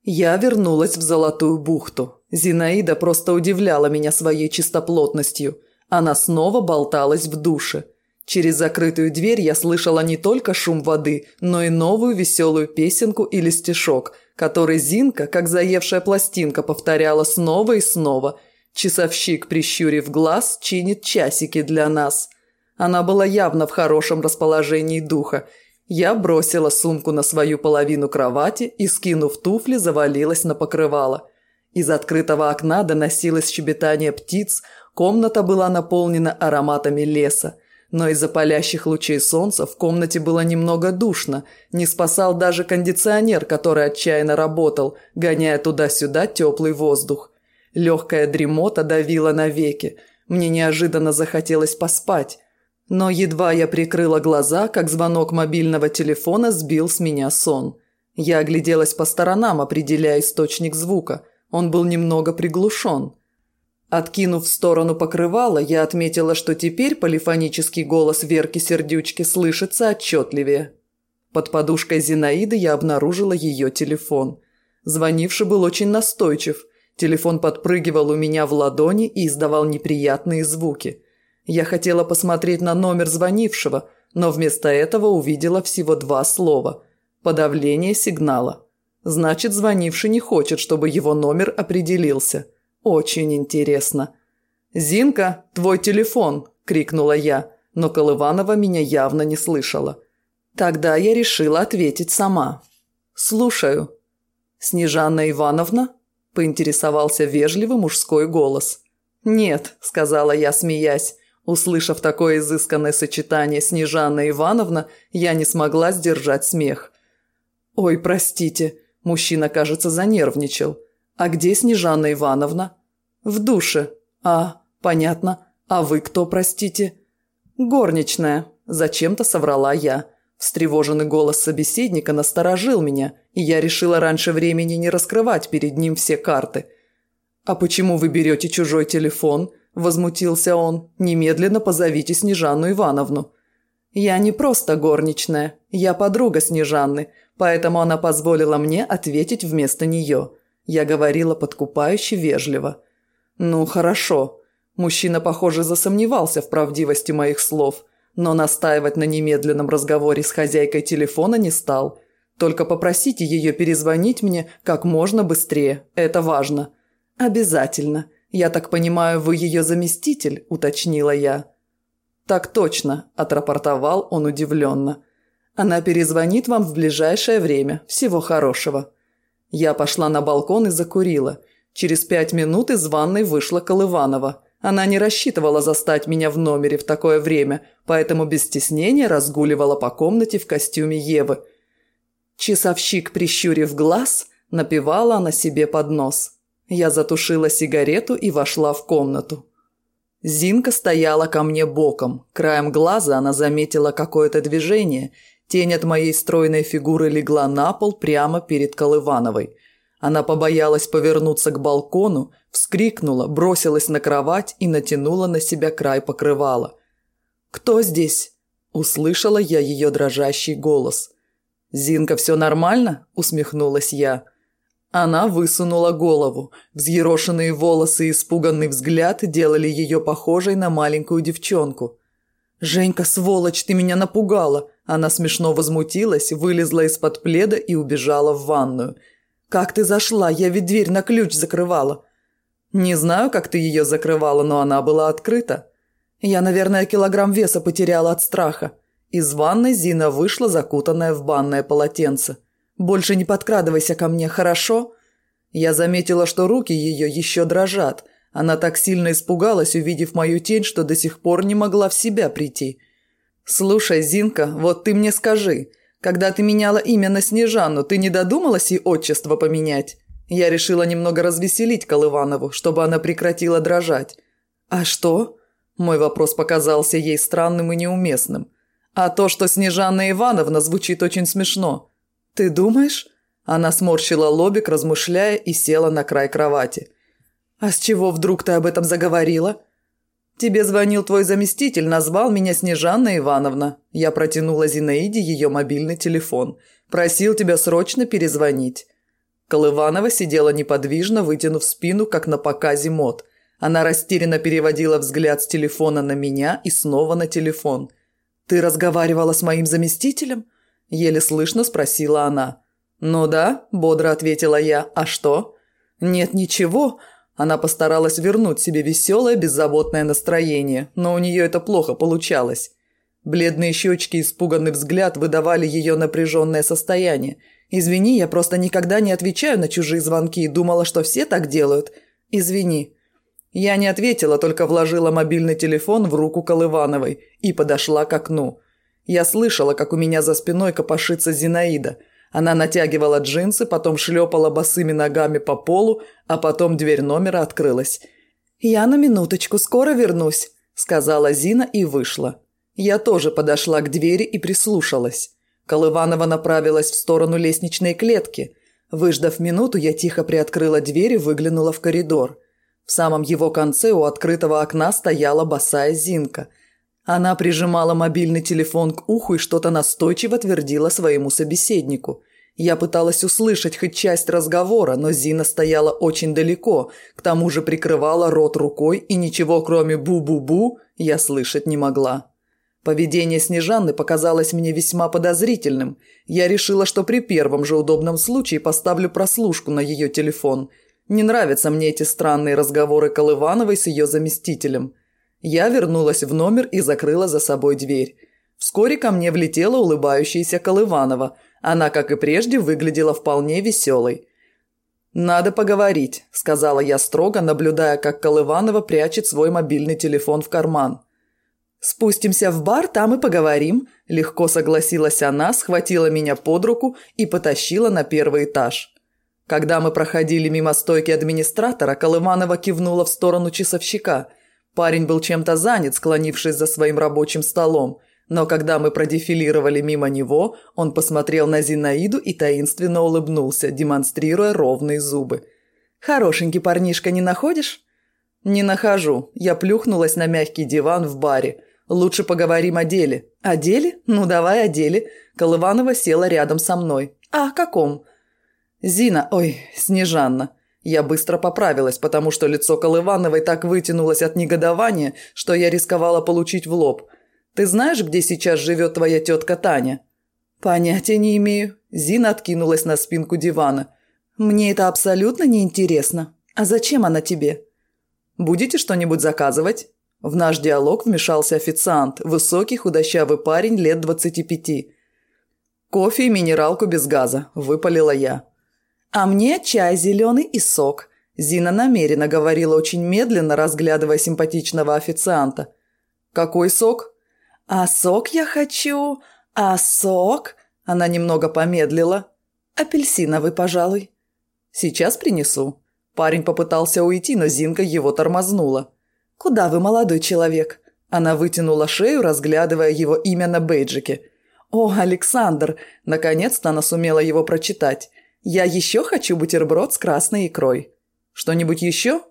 Я вернулась в Золотую бухту. Зинаида просто удивляла меня своей чистоплотностью. Она снова болталась в душе. Через закрытую дверь я слышала не только шум воды, но и новую веселую песенку или стишок, который Зинка, как заевшая пластинка, повторяла снова и снова – Часовщик, прищурив глаз, чинит часики для нас. Она была явно в хорошем расположении духа. Я бросила сумку на свою половину кровати и, скинув туфли, завалилась на покрывало. Из открытого окна доносилось щебетание птиц, комната была наполнена ароматами леса. Но из-за палящих лучей солнца в комнате было немного душно, не спасал даже кондиционер, который отчаянно работал, гоняя туда-сюда теплый воздух. Легкая дремота давила навеки. Мне неожиданно захотелось поспать. Но едва я прикрыла глаза, как звонок мобильного телефона сбил с меня сон. Я огляделась по сторонам, определяя источник звука. Он был немного приглушен. Откинув в сторону покрывала, я отметила, что теперь полифонический голос Верки Сердючки слышится отчетливее. Под подушкой Зинаиды я обнаружила ее телефон. Звонивший был очень настойчив. Телефон подпрыгивал у меня в ладони и издавал неприятные звуки. Я хотела посмотреть на номер звонившего, но вместо этого увидела всего два слова. Подавление сигнала. Значит, звонивший не хочет, чтобы его номер определился. Очень интересно. «Зинка, твой телефон!» – крикнула я, но Колыванова меня явно не слышала. Тогда я решила ответить сама. «Слушаю». «Снежанна Ивановна?» – поинтересовался вежливый мужской голос. «Нет», – сказала я, смеясь. Услышав такое изысканное сочетание Снежана Ивановна, я не смогла сдержать смех. «Ой, простите», – мужчина, кажется, занервничал. «А где Снежана Ивановна?» «В душе». «А, понятно. А вы кто, простите?» «Горничная», – зачем-то соврала я. Встревоженный голос собеседника насторожил меня, и я решила раньше времени не раскрывать перед ним все карты. «А почему вы берете чужой телефон?» – возмутился он. «Немедленно позовите Снежанну Ивановну». «Я не просто горничная, я подруга Снежанны, поэтому она позволила мне ответить вместо нее». Я говорила подкупающе вежливо. «Ну, хорошо». Мужчина, похоже, засомневался в правдивости моих слов – но настаивать на немедленном разговоре с хозяйкой телефона не стал. Только попросите ее перезвонить мне как можно быстрее. Это важно. Обязательно. Я так понимаю, вы ее заместитель, уточнила я. Так точно, отрапортовал он удивленно. Она перезвонит вам в ближайшее время. Всего хорошего. Я пошла на балкон и закурила. Через пять минут из ванной вышла Колыванова – она не рассчитывала застать меня в номере в такое время, поэтому без стеснения разгуливала по комнате в костюме Евы. Часовщик, прищурив глаз, напевала на себе под нос. Я затушила сигарету и вошла в комнату. Зинка стояла ко мне боком. Краем глаза она заметила какое-то движение. Тень от моей стройной фигуры легла на пол прямо перед Колывановой. Она побоялась повернуться к балкону, вскрикнула, бросилась на кровать и натянула на себя край покрывала. «Кто здесь?» – услышала я ее дрожащий голос. «Зинка, все нормально?» – усмехнулась я. Она высунула голову. Взъерошенные волосы и испуганный взгляд делали ее похожей на маленькую девчонку. «Женька, сволочь, ты меня напугала!» Она смешно возмутилась, вылезла из-под пледа и убежала в ванную – Как ты зашла? Я ведь дверь на ключ закрывала». «Не знаю, как ты ее закрывала, но она была открыта». Я, наверное, килограмм веса потеряла от страха. Из ванной Зина вышла, закутанная в банное полотенце. «Больше не подкрадывайся ко мне, хорошо?» Я заметила, что руки ее еще дрожат. Она так сильно испугалась, увидев мою тень, что до сих пор не могла в себя прийти. «Слушай, Зинка, вот ты мне скажи, когда ты меняла имя на Снежану, ты не додумалась и отчество поменять?» Я решила немного развеселить Колыванову, чтобы она прекратила дрожать. «А что?» Мой вопрос показался ей странным и неуместным. «А то, что Снежанна Ивановна звучит очень смешно. Ты думаешь?» Она сморщила лобик, размышляя, и села на край кровати. «А с чего вдруг ты об этом заговорила?» «Тебе звонил твой заместитель, назвал меня Снежанна Ивановна». Я протянула Зинаиде ее мобильный телефон. «Просил тебя срочно перезвонить». Колыванова сидела неподвижно, вытянув спину, как на показе мод. Она растерянно переводила взгляд с телефона на меня и снова на телефон. «Ты разговаривала с моим заместителем?» Еле слышно спросила она. «Ну да», – бодро ответила я. «А что?» «Нет, ничего». Она постаралась вернуть себе веселое, беззаботное настроение, но у нее это плохо получалось. Бледные щечки и испуганный взгляд выдавали ее напряженное состояние – «Извини, я просто никогда не отвечаю на чужие звонки и думала, что все так делают. Извини». Я не ответила, только вложила мобильный телефон в руку Колывановой и подошла к окну. Я слышала, как у меня за спиной копошится Зинаида. Она натягивала джинсы, потом шлепала босыми ногами по полу, а потом дверь номера открылась. «Я на минуточку, скоро вернусь», – сказала Зина и вышла. Я тоже подошла к двери и прислушалась. Колыванова направилась в сторону лестничной клетки. Выждав минуту, я тихо приоткрыла дверь и выглянула в коридор. В самом его конце у открытого окна стояла босая Зинка. Она прижимала мобильный телефон к уху и что-то настойчиво твердила своему собеседнику. Я пыталась услышать хоть часть разговора, но Зина стояла очень далеко, к тому же прикрывала рот рукой и ничего кроме «бу-бу-бу» я слышать не могла. Поведение Снежанны показалось мне весьма подозрительным. Я решила, что при первом же удобном случае поставлю прослушку на ее телефон. Не нравятся мне эти странные разговоры Колывановой с ее заместителем. Я вернулась в номер и закрыла за собой дверь. Вскоре ко мне влетела улыбающаяся Колыванова. Она, как и прежде, выглядела вполне веселой. «Надо поговорить», – сказала я строго, наблюдая, как Колыванова прячет свой мобильный телефон в карман. «Спустимся в бар, там и поговорим», – легко согласилась она, схватила меня под руку и потащила на первый этаж. Когда мы проходили мимо стойки администратора, Колыманова кивнула в сторону часовщика. Парень был чем-то занят, склонившись за своим рабочим столом. Но когда мы продефилировали мимо него, он посмотрел на Зинаиду и таинственно улыбнулся, демонстрируя ровные зубы. «Хорошенький парнишка не находишь?» «Не нахожу. Я плюхнулась на мягкий диван в баре. Лучше поговорим о деле. О деле? Ну, давай о деле. Колыванова села рядом со мной. А каком? Зина, ой, Снежанна. Я быстро поправилась, потому что лицо Колывановой так вытянулось от негодования, что я рисковала получить в лоб. Ты знаешь, где сейчас живет твоя тетка Таня? Понятия не имею. Зина откинулась на спинку дивана. Мне это абсолютно не интересно. А зачем она тебе? Будете что-нибудь заказывать? В наш диалог вмешался официант, высокий худощавый парень лет двадцати пяти. «Кофе и минералку без газа», – выпалила я. «А мне чай зеленый и сок», – Зина намеренно говорила очень медленно, разглядывая симпатичного официанта. «Какой сок?» «А сок я хочу... А сок...» Она немного помедлила. «Апельсиновый, пожалуй». «Сейчас принесу». Парень попытался уйти, но Зинка его тормознула. «Куда вы, молодой человек?» Она вытянула шею, разглядывая его имя на бейджике. «О, Александр!» Наконец-то она сумела его прочитать. «Я еще хочу бутерброд с красной икрой». «Что-нибудь еще?»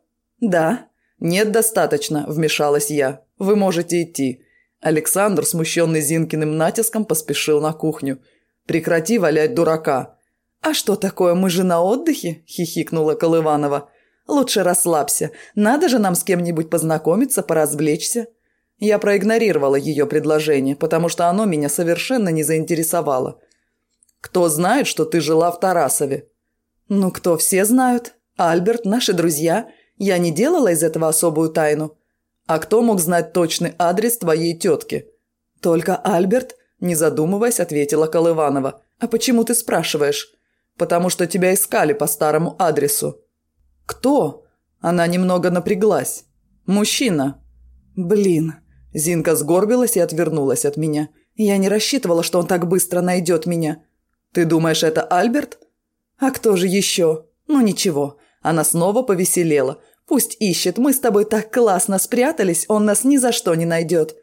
«Да». «Нет, достаточно», – вмешалась я. «Вы можете идти». Александр, смущенный Зинкиным натиском, поспешил на кухню. «Прекрати валять дурака». «А что такое, мы же на отдыхе?» – хихикнула Колыванова. Лучше расслабься. Надо же нам с кем-нибудь познакомиться, поразвлечься». Я проигнорировала ее предложение, потому что оно меня совершенно не заинтересовало. «Кто знает, что ты жила в Тарасове?» «Ну кто, все знают. Альберт, наши друзья. Я не делала из этого особую тайну. А кто мог знать точный адрес твоей тетки?» «Только Альберт?» – не задумываясь, ответила Колыванова. «А почему ты спрашиваешь?» «Потому что тебя искали по старому адресу». «Кто?» Она немного напряглась. «Мужчина». «Блин». Зинка сгорбилась и отвернулась от меня. «Я не рассчитывала, что он так быстро найдет меня». «Ты думаешь, это Альберт?» «А кто же еще?» «Ну ничего». Она снова повеселела. «Пусть ищет. Мы с тобой так классно спрятались, он нас ни за что не найдет».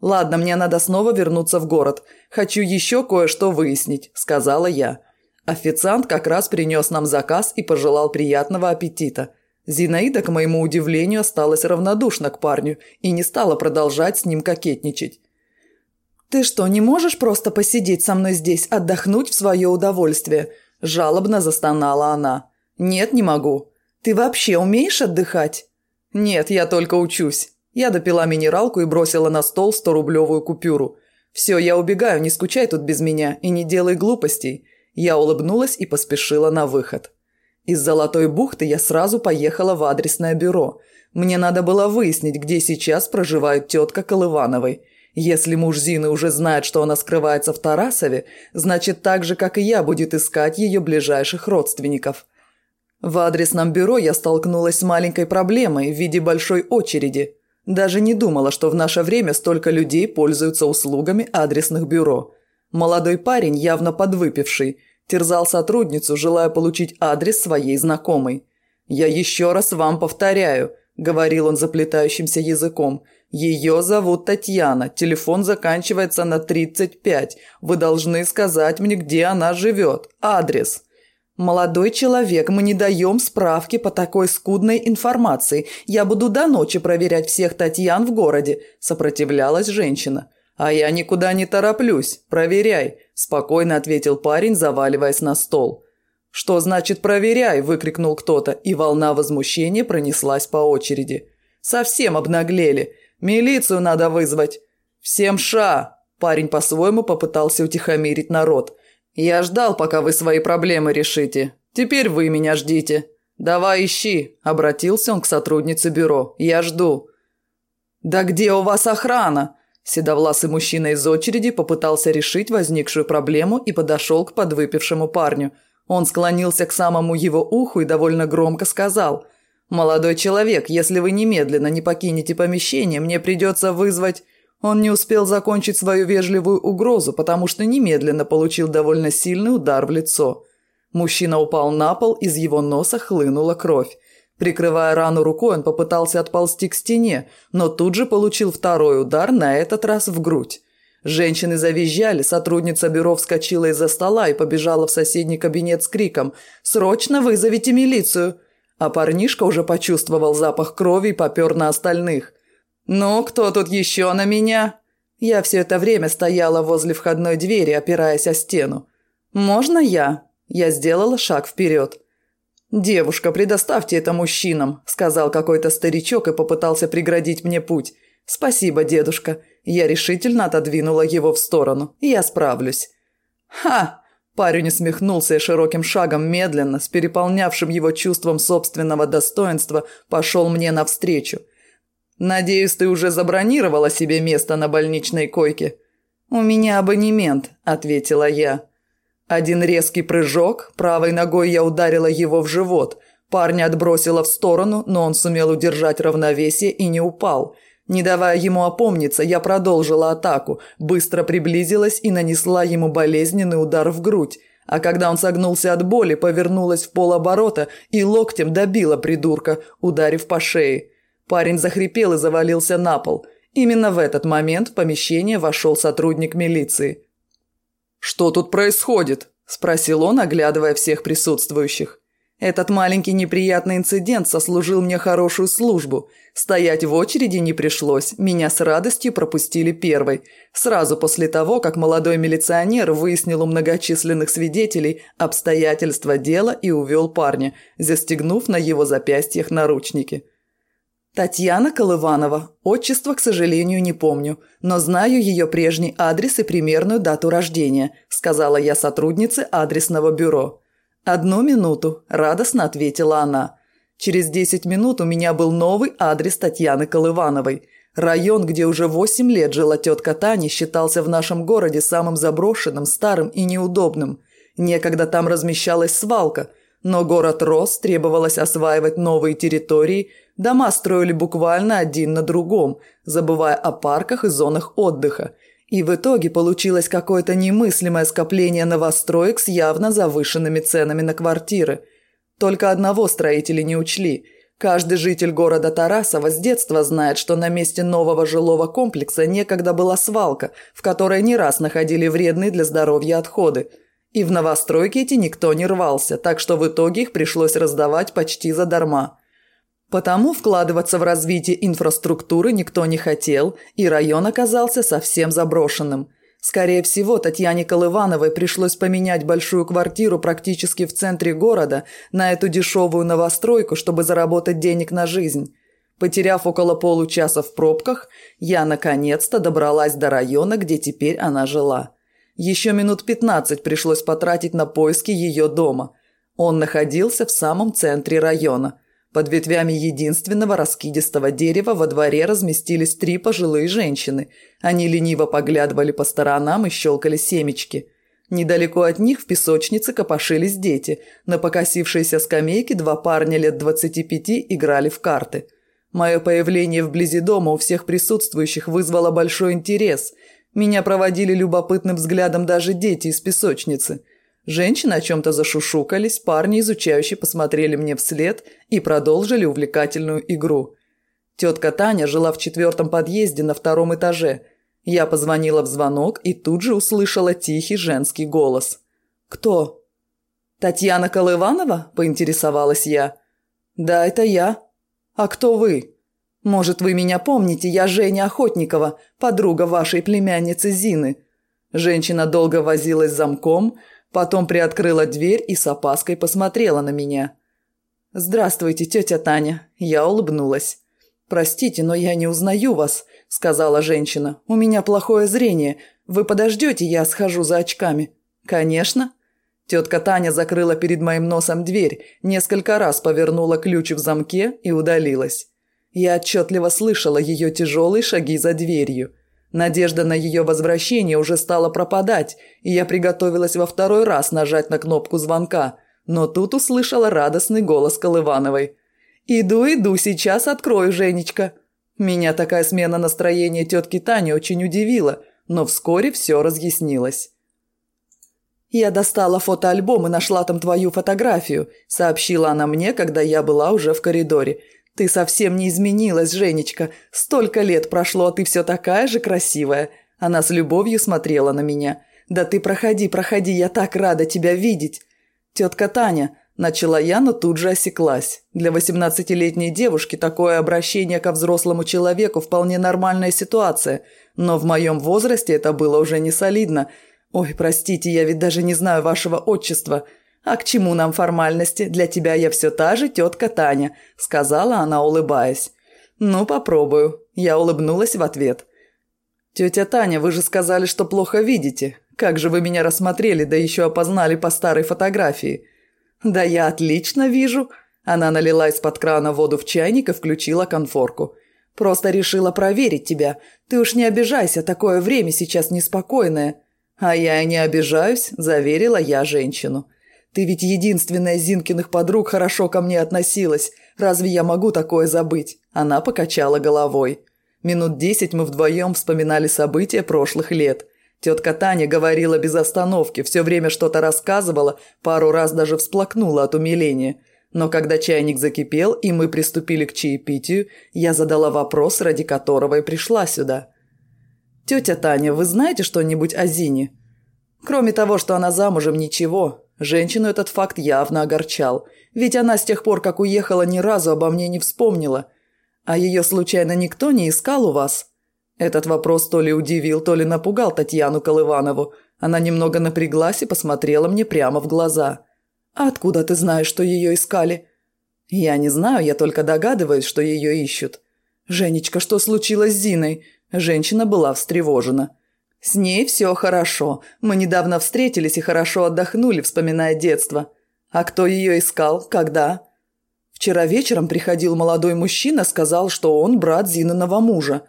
«Ладно, мне надо снова вернуться в город. Хочу еще кое-что выяснить», – сказала я. Официант как раз принес нам заказ и пожелал приятного аппетита. Зинаида, к моему удивлению, осталась равнодушна к парню и не стала продолжать с ним кокетничать. «Ты что, не можешь просто посидеть со мной здесь, отдохнуть в свое удовольствие?» – жалобно застонала она. «Нет, не могу. Ты вообще умеешь отдыхать?» «Нет, я только учусь». Я допила минералку и бросила на стол 100-рублевую купюру. «Все, я убегаю, не скучай тут без меня и не делай глупостей». Я улыбнулась и поспешила на выход. Из Золотой бухты я сразу поехала в адресное бюро. Мне надо было выяснить, где сейчас проживает тетка Колывановой. Если муж Зины уже знает, что она скрывается в Тарасове, значит, так же, как и я, будет искать ее ближайших родственников. В адресном бюро я столкнулась с маленькой проблемой в виде большой очереди. Даже не думала, что в наше время столько людей пользуются услугами адресных бюро. Молодой парень, явно подвыпивший, терзал сотрудницу, желая получить адрес своей знакомой. «Я еще раз вам повторяю», – говорил он заплетающимся языком. «Ее зовут Татьяна, телефон заканчивается на 35. Вы должны сказать мне, где она живет. Адрес». «Молодой человек, мы не даем справки по такой скудной информации. Я буду до ночи проверять всех Татьян в городе», – сопротивлялась женщина. «А я никуда не тороплюсь. Проверяй», – спокойно ответил парень, заваливаясь на стол. «Что значит «проверяй»?» – выкрикнул кто-то, и волна возмущения пронеслась по очереди. «Совсем обнаглели. Милицию надо вызвать». «Всем ша!» – парень по-своему попытался утихомирить народ. «Я ждал, пока вы свои проблемы решите. Теперь вы меня ждите». «Давай ищи», – обратился он к сотруднице бюро. «Я жду». «Да где у вас охрана?» Седовласый мужчина из очереди попытался решить возникшую проблему и подошел к подвыпившему парню. Он склонился к самому его уху и довольно громко сказал «Молодой человек, если вы немедленно не покинете помещение, мне придется вызвать...» Он не успел закончить свою вежливую угрозу, потому что немедленно получил довольно сильный удар в лицо. Мужчина упал на пол, из его носа хлынула кровь. Прикрывая рану рукой, он попытался отползти к стене, но тут же получил второй удар, на этот раз в грудь. Женщины завизжали, сотрудница бюро вскочила из-за стола и побежала в соседний кабинет с криком «Срочно вызовите милицию!» А парнишка уже почувствовал запах крови и попер на остальных. «Ну, кто тут еще на меня?» Я все это время стояла возле входной двери, опираясь о стену. «Можно я?» Я сделала шаг вперед. «Девушка, предоставьте это мужчинам», – сказал какой-то старичок и попытался преградить мне путь. «Спасибо, дедушка». Я решительно отодвинула его в сторону. «Я справлюсь». «Ха!» Парень усмехнулся и широким шагом медленно, с переполнявшим его чувством собственного достоинства, пошел мне навстречу. «Надеюсь, ты уже забронировала себе место на больничной койке?» «У меня абонемент», – ответила я. Один резкий прыжок, правой ногой я ударила его в живот. Парня отбросила в сторону, но он сумел удержать равновесие и не упал. Не давая ему опомниться, я продолжила атаку, быстро приблизилась и нанесла ему болезненный удар в грудь. А когда он согнулся от боли, повернулась в полоборота и локтем добила придурка, ударив по шее. Парень захрипел и завалился на пол. Именно в этот момент в помещение вошел сотрудник милиции. «Что тут происходит?» – спросил он, оглядывая всех присутствующих. «Этот маленький неприятный инцидент сослужил мне хорошую службу. Стоять в очереди не пришлось, меня с радостью пропустили первой. Сразу после того, как молодой милиционер выяснил у многочисленных свидетелей обстоятельства дела и увел парня, застегнув на его запястьях наручники». Татьяна Колыванова. Отчество, к сожалению, не помню, но знаю ее прежний адрес и примерную дату рождения, сказала я сотруднице адресного бюро. «Одну минуту», – радостно ответила она. Через десять минут у меня был новый адрес Татьяны Колывановой. Район, где уже восемь лет жила тетка Таня, считался в нашем городе самым заброшенным, старым и неудобным. Некогда там размещалась свалка, но город рос, требовалось осваивать новые территории, дома строили буквально один на другом, забывая о парках и зонах отдыха – и в итоге получилось какое-то немыслимое скопление новостроек с явно завышенными ценами на квартиры. Только одного строители не учли. Каждый житель города Тарасова с детства знает, что на месте нового жилого комплекса некогда была свалка, в которой не раз находили вредные для здоровья отходы. И в новостройки эти никто не рвался, так что в итоге их пришлось раздавать почти задарма. Потому вкладываться в развитие инфраструктуры никто не хотел, и район оказался совсем заброшенным. Скорее всего, Татьяне Колывановой пришлось поменять большую квартиру практически в центре города на эту дешевую новостройку, чтобы заработать денег на жизнь. Потеряв около получаса в пробках, я наконец-то добралась до района, где теперь она жила. Еще минут пятнадцать пришлось потратить на поиски ее дома. Он находился в самом центре района – под ветвями единственного раскидистого дерева во дворе разместились три пожилые женщины. Они лениво поглядывали по сторонам и щелкали семечки. Недалеко от них в песочнице копошились дети. На покосившейся скамейке два парня лет 25 играли в карты. Мое появление вблизи дома у всех присутствующих вызвало большой интерес. Меня проводили любопытным взглядом даже дети из песочницы – Женщины о чем-то зашушукались, парни изучающе посмотрели мне вслед и продолжили увлекательную игру. Тетка Таня жила в четвертом подъезде на втором этаже. Я позвонила в звонок и тут же услышала тихий женский голос. «Кто?» «Татьяна Колыванова?» – поинтересовалась я. «Да, это я. А кто вы?» «Может, вы меня помните, я Женя Охотникова, подруга вашей племянницы Зины». Женщина долго возилась замком – Потом приоткрыла дверь и с опаской посмотрела на меня. «Здравствуйте, тетя Таня». Я улыбнулась. «Простите, но я не узнаю вас», – сказала женщина. «У меня плохое зрение. Вы подождете, я схожу за очками». «Конечно». Тетка Таня закрыла перед моим носом дверь, несколько раз повернула ключ в замке и удалилась. Я отчетливо слышала ее тяжелые шаги за дверью. Надежда на ее возвращение уже стала пропадать, и я приготовилась во второй раз нажать на кнопку звонка, но тут услышала радостный голос Колывановой. «Иду, иду, сейчас открою, Женечка». Меня такая смена настроения тетки Тани очень удивила, но вскоре все разъяснилось. «Я достала фотоальбом и нашла там твою фотографию», – сообщила она мне, когда я была уже в коридоре – «Ты совсем не изменилась, Женечка. Столько лет прошло, а ты все такая же красивая». Она с любовью смотрела на меня. «Да ты проходи, проходи, я так рада тебя видеть». «Тетка Таня», – начала я, но тут же осеклась. Для восемнадцатилетней девушки такое обращение ко взрослому человеку вполне нормальная ситуация, но в моем возрасте это было уже не солидно. «Ой, простите, я ведь даже не знаю вашего отчества». «А к чему нам формальности? Для тебя я все та же тетка Таня», – сказала она, улыбаясь. «Ну, попробую». Я улыбнулась в ответ. «Тетя Таня, вы же сказали, что плохо видите. Как же вы меня рассмотрели, да еще опознали по старой фотографии?» «Да я отлично вижу». Она налила из-под крана воду в чайник и включила конфорку. «Просто решила проверить тебя. Ты уж не обижайся, такое время сейчас неспокойное». «А я и не обижаюсь», – заверила я женщину. Ты ведь единственная Зинкиных подруг хорошо ко мне относилась. Разве я могу такое забыть?» Она покачала головой. Минут десять мы вдвоем вспоминали события прошлых лет. Тетка Таня говорила без остановки, все время что-то рассказывала, пару раз даже всплакнула от умиления. Но когда чайник закипел и мы приступили к чаепитию, я задала вопрос, ради которого и пришла сюда. «Тетя Таня, вы знаете что-нибудь о Зине?» «Кроме того, что она замужем, ничего. Женщину этот факт явно огорчал, ведь она с тех пор, как уехала, ни разу обо мне не вспомнила. А ее случайно никто не искал у вас? Этот вопрос то ли удивил, то ли напугал Татьяну Колыванову. Она немного напряглась и посмотрела мне прямо в глаза. «А откуда ты знаешь, что ее искали?» «Я не знаю, я только догадываюсь, что ее ищут». «Женечка, что случилось с Зиной?» Женщина была встревожена. «С ней все хорошо. Мы недавно встретились и хорошо отдохнули, вспоминая детство». А кто ее искал? Когда? Вчера вечером приходил молодой мужчина, сказал, что он брат Зинаного мужа.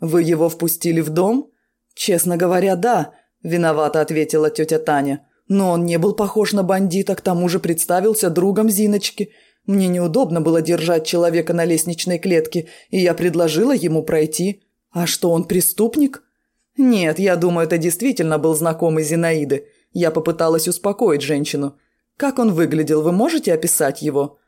Вы его впустили в дом? Честно говоря, да, виновато ответила тетя Таня. Но он не был похож на бандита, к тому же представился другом Зиночки. Мне неудобно было держать человека на лестничной клетке, и я предложила ему пройти. А что, он преступник? Нет, я думаю, это действительно был знакомый Зинаиды. Я попыталась успокоить женщину. Как он выглядел, вы можете описать его?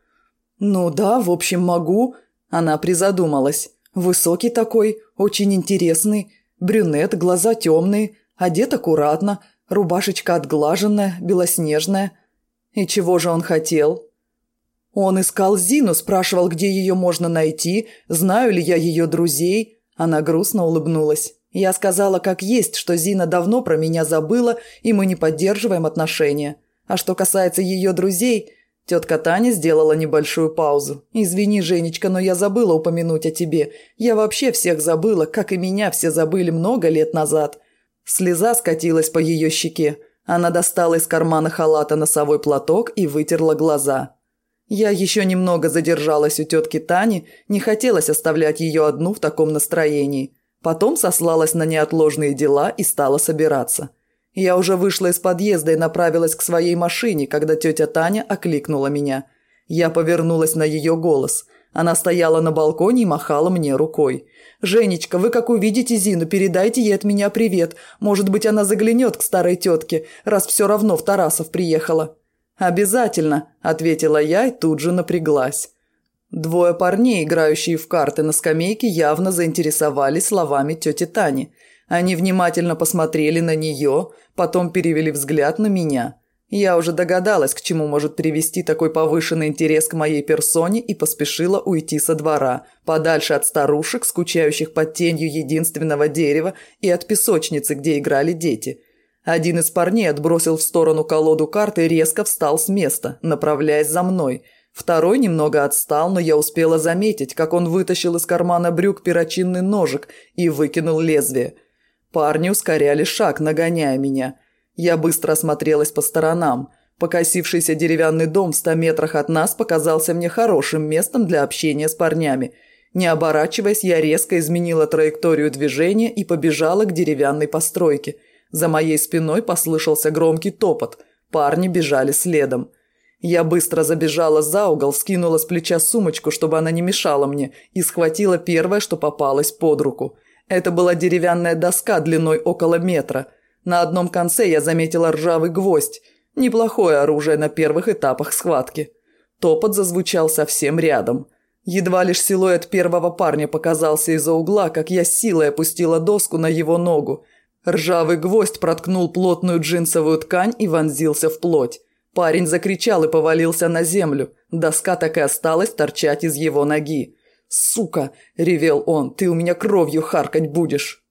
Ну да, в общем, могу. Она призадумалась. Высокий такой, очень интересный. Брюнет, глаза темные, одет аккуратно, рубашечка отглаженная, белоснежная. И чего же он хотел? Он искал Зину, спрашивал, где ее можно найти, знаю ли я ее друзей. Она грустно улыбнулась. Я сказала, как есть, что Зина давно про меня забыла, и мы не поддерживаем отношения. А что касается ее друзей, тетка Таня сделала небольшую паузу. «Извини, Женечка, но я забыла упомянуть о тебе. Я вообще всех забыла, как и меня все забыли много лет назад». Слеза скатилась по ее щеке. Она достала из кармана халата носовой платок и вытерла глаза. Я еще немного задержалась у тетки Тани, не хотелось оставлять ее одну в таком настроении. Потом сослалась на неотложные дела и стала собираться. Я уже вышла из подъезда и направилась к своей машине, когда тетя Таня окликнула меня. Я повернулась на ее голос. Она стояла на балконе и махала мне рукой. «Женечка, вы как увидите Зину, передайте ей от меня привет. Может быть, она заглянет к старой тетке, раз все равно в Тарасов приехала». «Обязательно», – ответила я и тут же напряглась. Двое парней, играющие в карты на скамейке, явно заинтересовались словами тети Тани. Они внимательно посмотрели на нее, потом перевели взгляд на меня. Я уже догадалась, к чему может привести такой повышенный интерес к моей персоне и поспешила уйти со двора, подальше от старушек, скучающих под тенью единственного дерева, и от песочницы, где играли дети. Один из парней отбросил в сторону колоду карты и резко встал с места, направляясь за мной – Второй немного отстал, но я успела заметить, как он вытащил из кармана брюк перочинный ножик и выкинул лезвие. Парни ускоряли шаг, нагоняя меня. Я быстро осмотрелась по сторонам. Покосившийся деревянный дом в ста метрах от нас показался мне хорошим местом для общения с парнями. Не оборачиваясь, я резко изменила траекторию движения и побежала к деревянной постройке. За моей спиной послышался громкий топот. Парни бежали следом. Я быстро забежала за угол, скинула с плеча сумочку, чтобы она не мешала мне, и схватила первое, что попалось под руку. Это была деревянная доска длиной около метра. На одном конце я заметила ржавый гвоздь. Неплохое оружие на первых этапах схватки. Топот зазвучал совсем рядом. Едва лишь силуэт первого парня показался из-за угла, как я силой опустила доску на его ногу. Ржавый гвоздь проткнул плотную джинсовую ткань и вонзился в плоть. Парень закричал и повалился на землю. Доска так и осталась торчать из его ноги. «Сука!» – ревел он. «Ты у меня кровью харкать будешь!»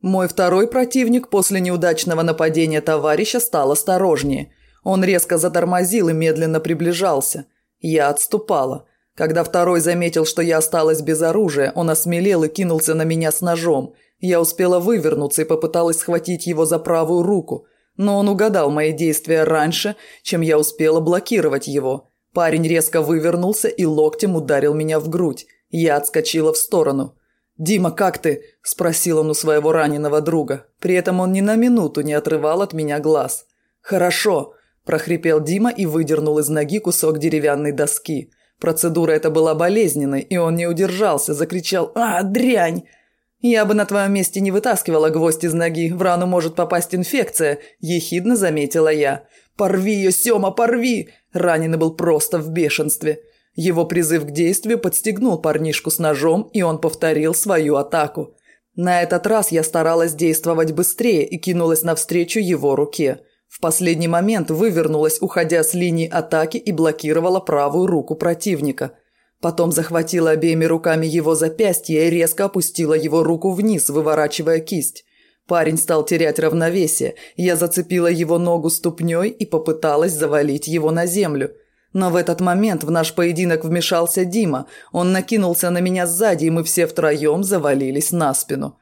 Мой второй противник после неудачного нападения товарища стал осторожнее. Он резко затормозил и медленно приближался. Я отступала. Когда второй заметил, что я осталась без оружия, он осмелел и кинулся на меня с ножом. Я успела вывернуться и попыталась схватить его за правую руку – но он угадал мои действия раньше, чем я успела блокировать его. Парень резко вывернулся и локтем ударил меня в грудь. Я отскочила в сторону. «Дима, как ты?» – спросил он у своего раненого друга. При этом он ни на минуту не отрывал от меня глаз. «Хорошо», – прохрипел Дима и выдернул из ноги кусок деревянной доски. Процедура эта была болезненной, и он не удержался, закричал «А, дрянь!» «Я бы на твоем месте не вытаскивала гвоздь из ноги, в рану может попасть инфекция», – ехидно заметила я. «Порви ее, Сема, порви!» Раненый был просто в бешенстве. Его призыв к действию подстегнул парнишку с ножом, и он повторил свою атаку. На этот раз я старалась действовать быстрее и кинулась навстречу его руке. В последний момент вывернулась, уходя с линии атаки и блокировала правую руку противника – Потом захватила обеими руками его запястье и резко опустила его руку вниз, выворачивая кисть. Парень стал терять равновесие. Я зацепила его ногу ступней и попыталась завалить его на землю. Но в этот момент в наш поединок вмешался Дима. Он накинулся на меня сзади, и мы все втроем завалились на спину.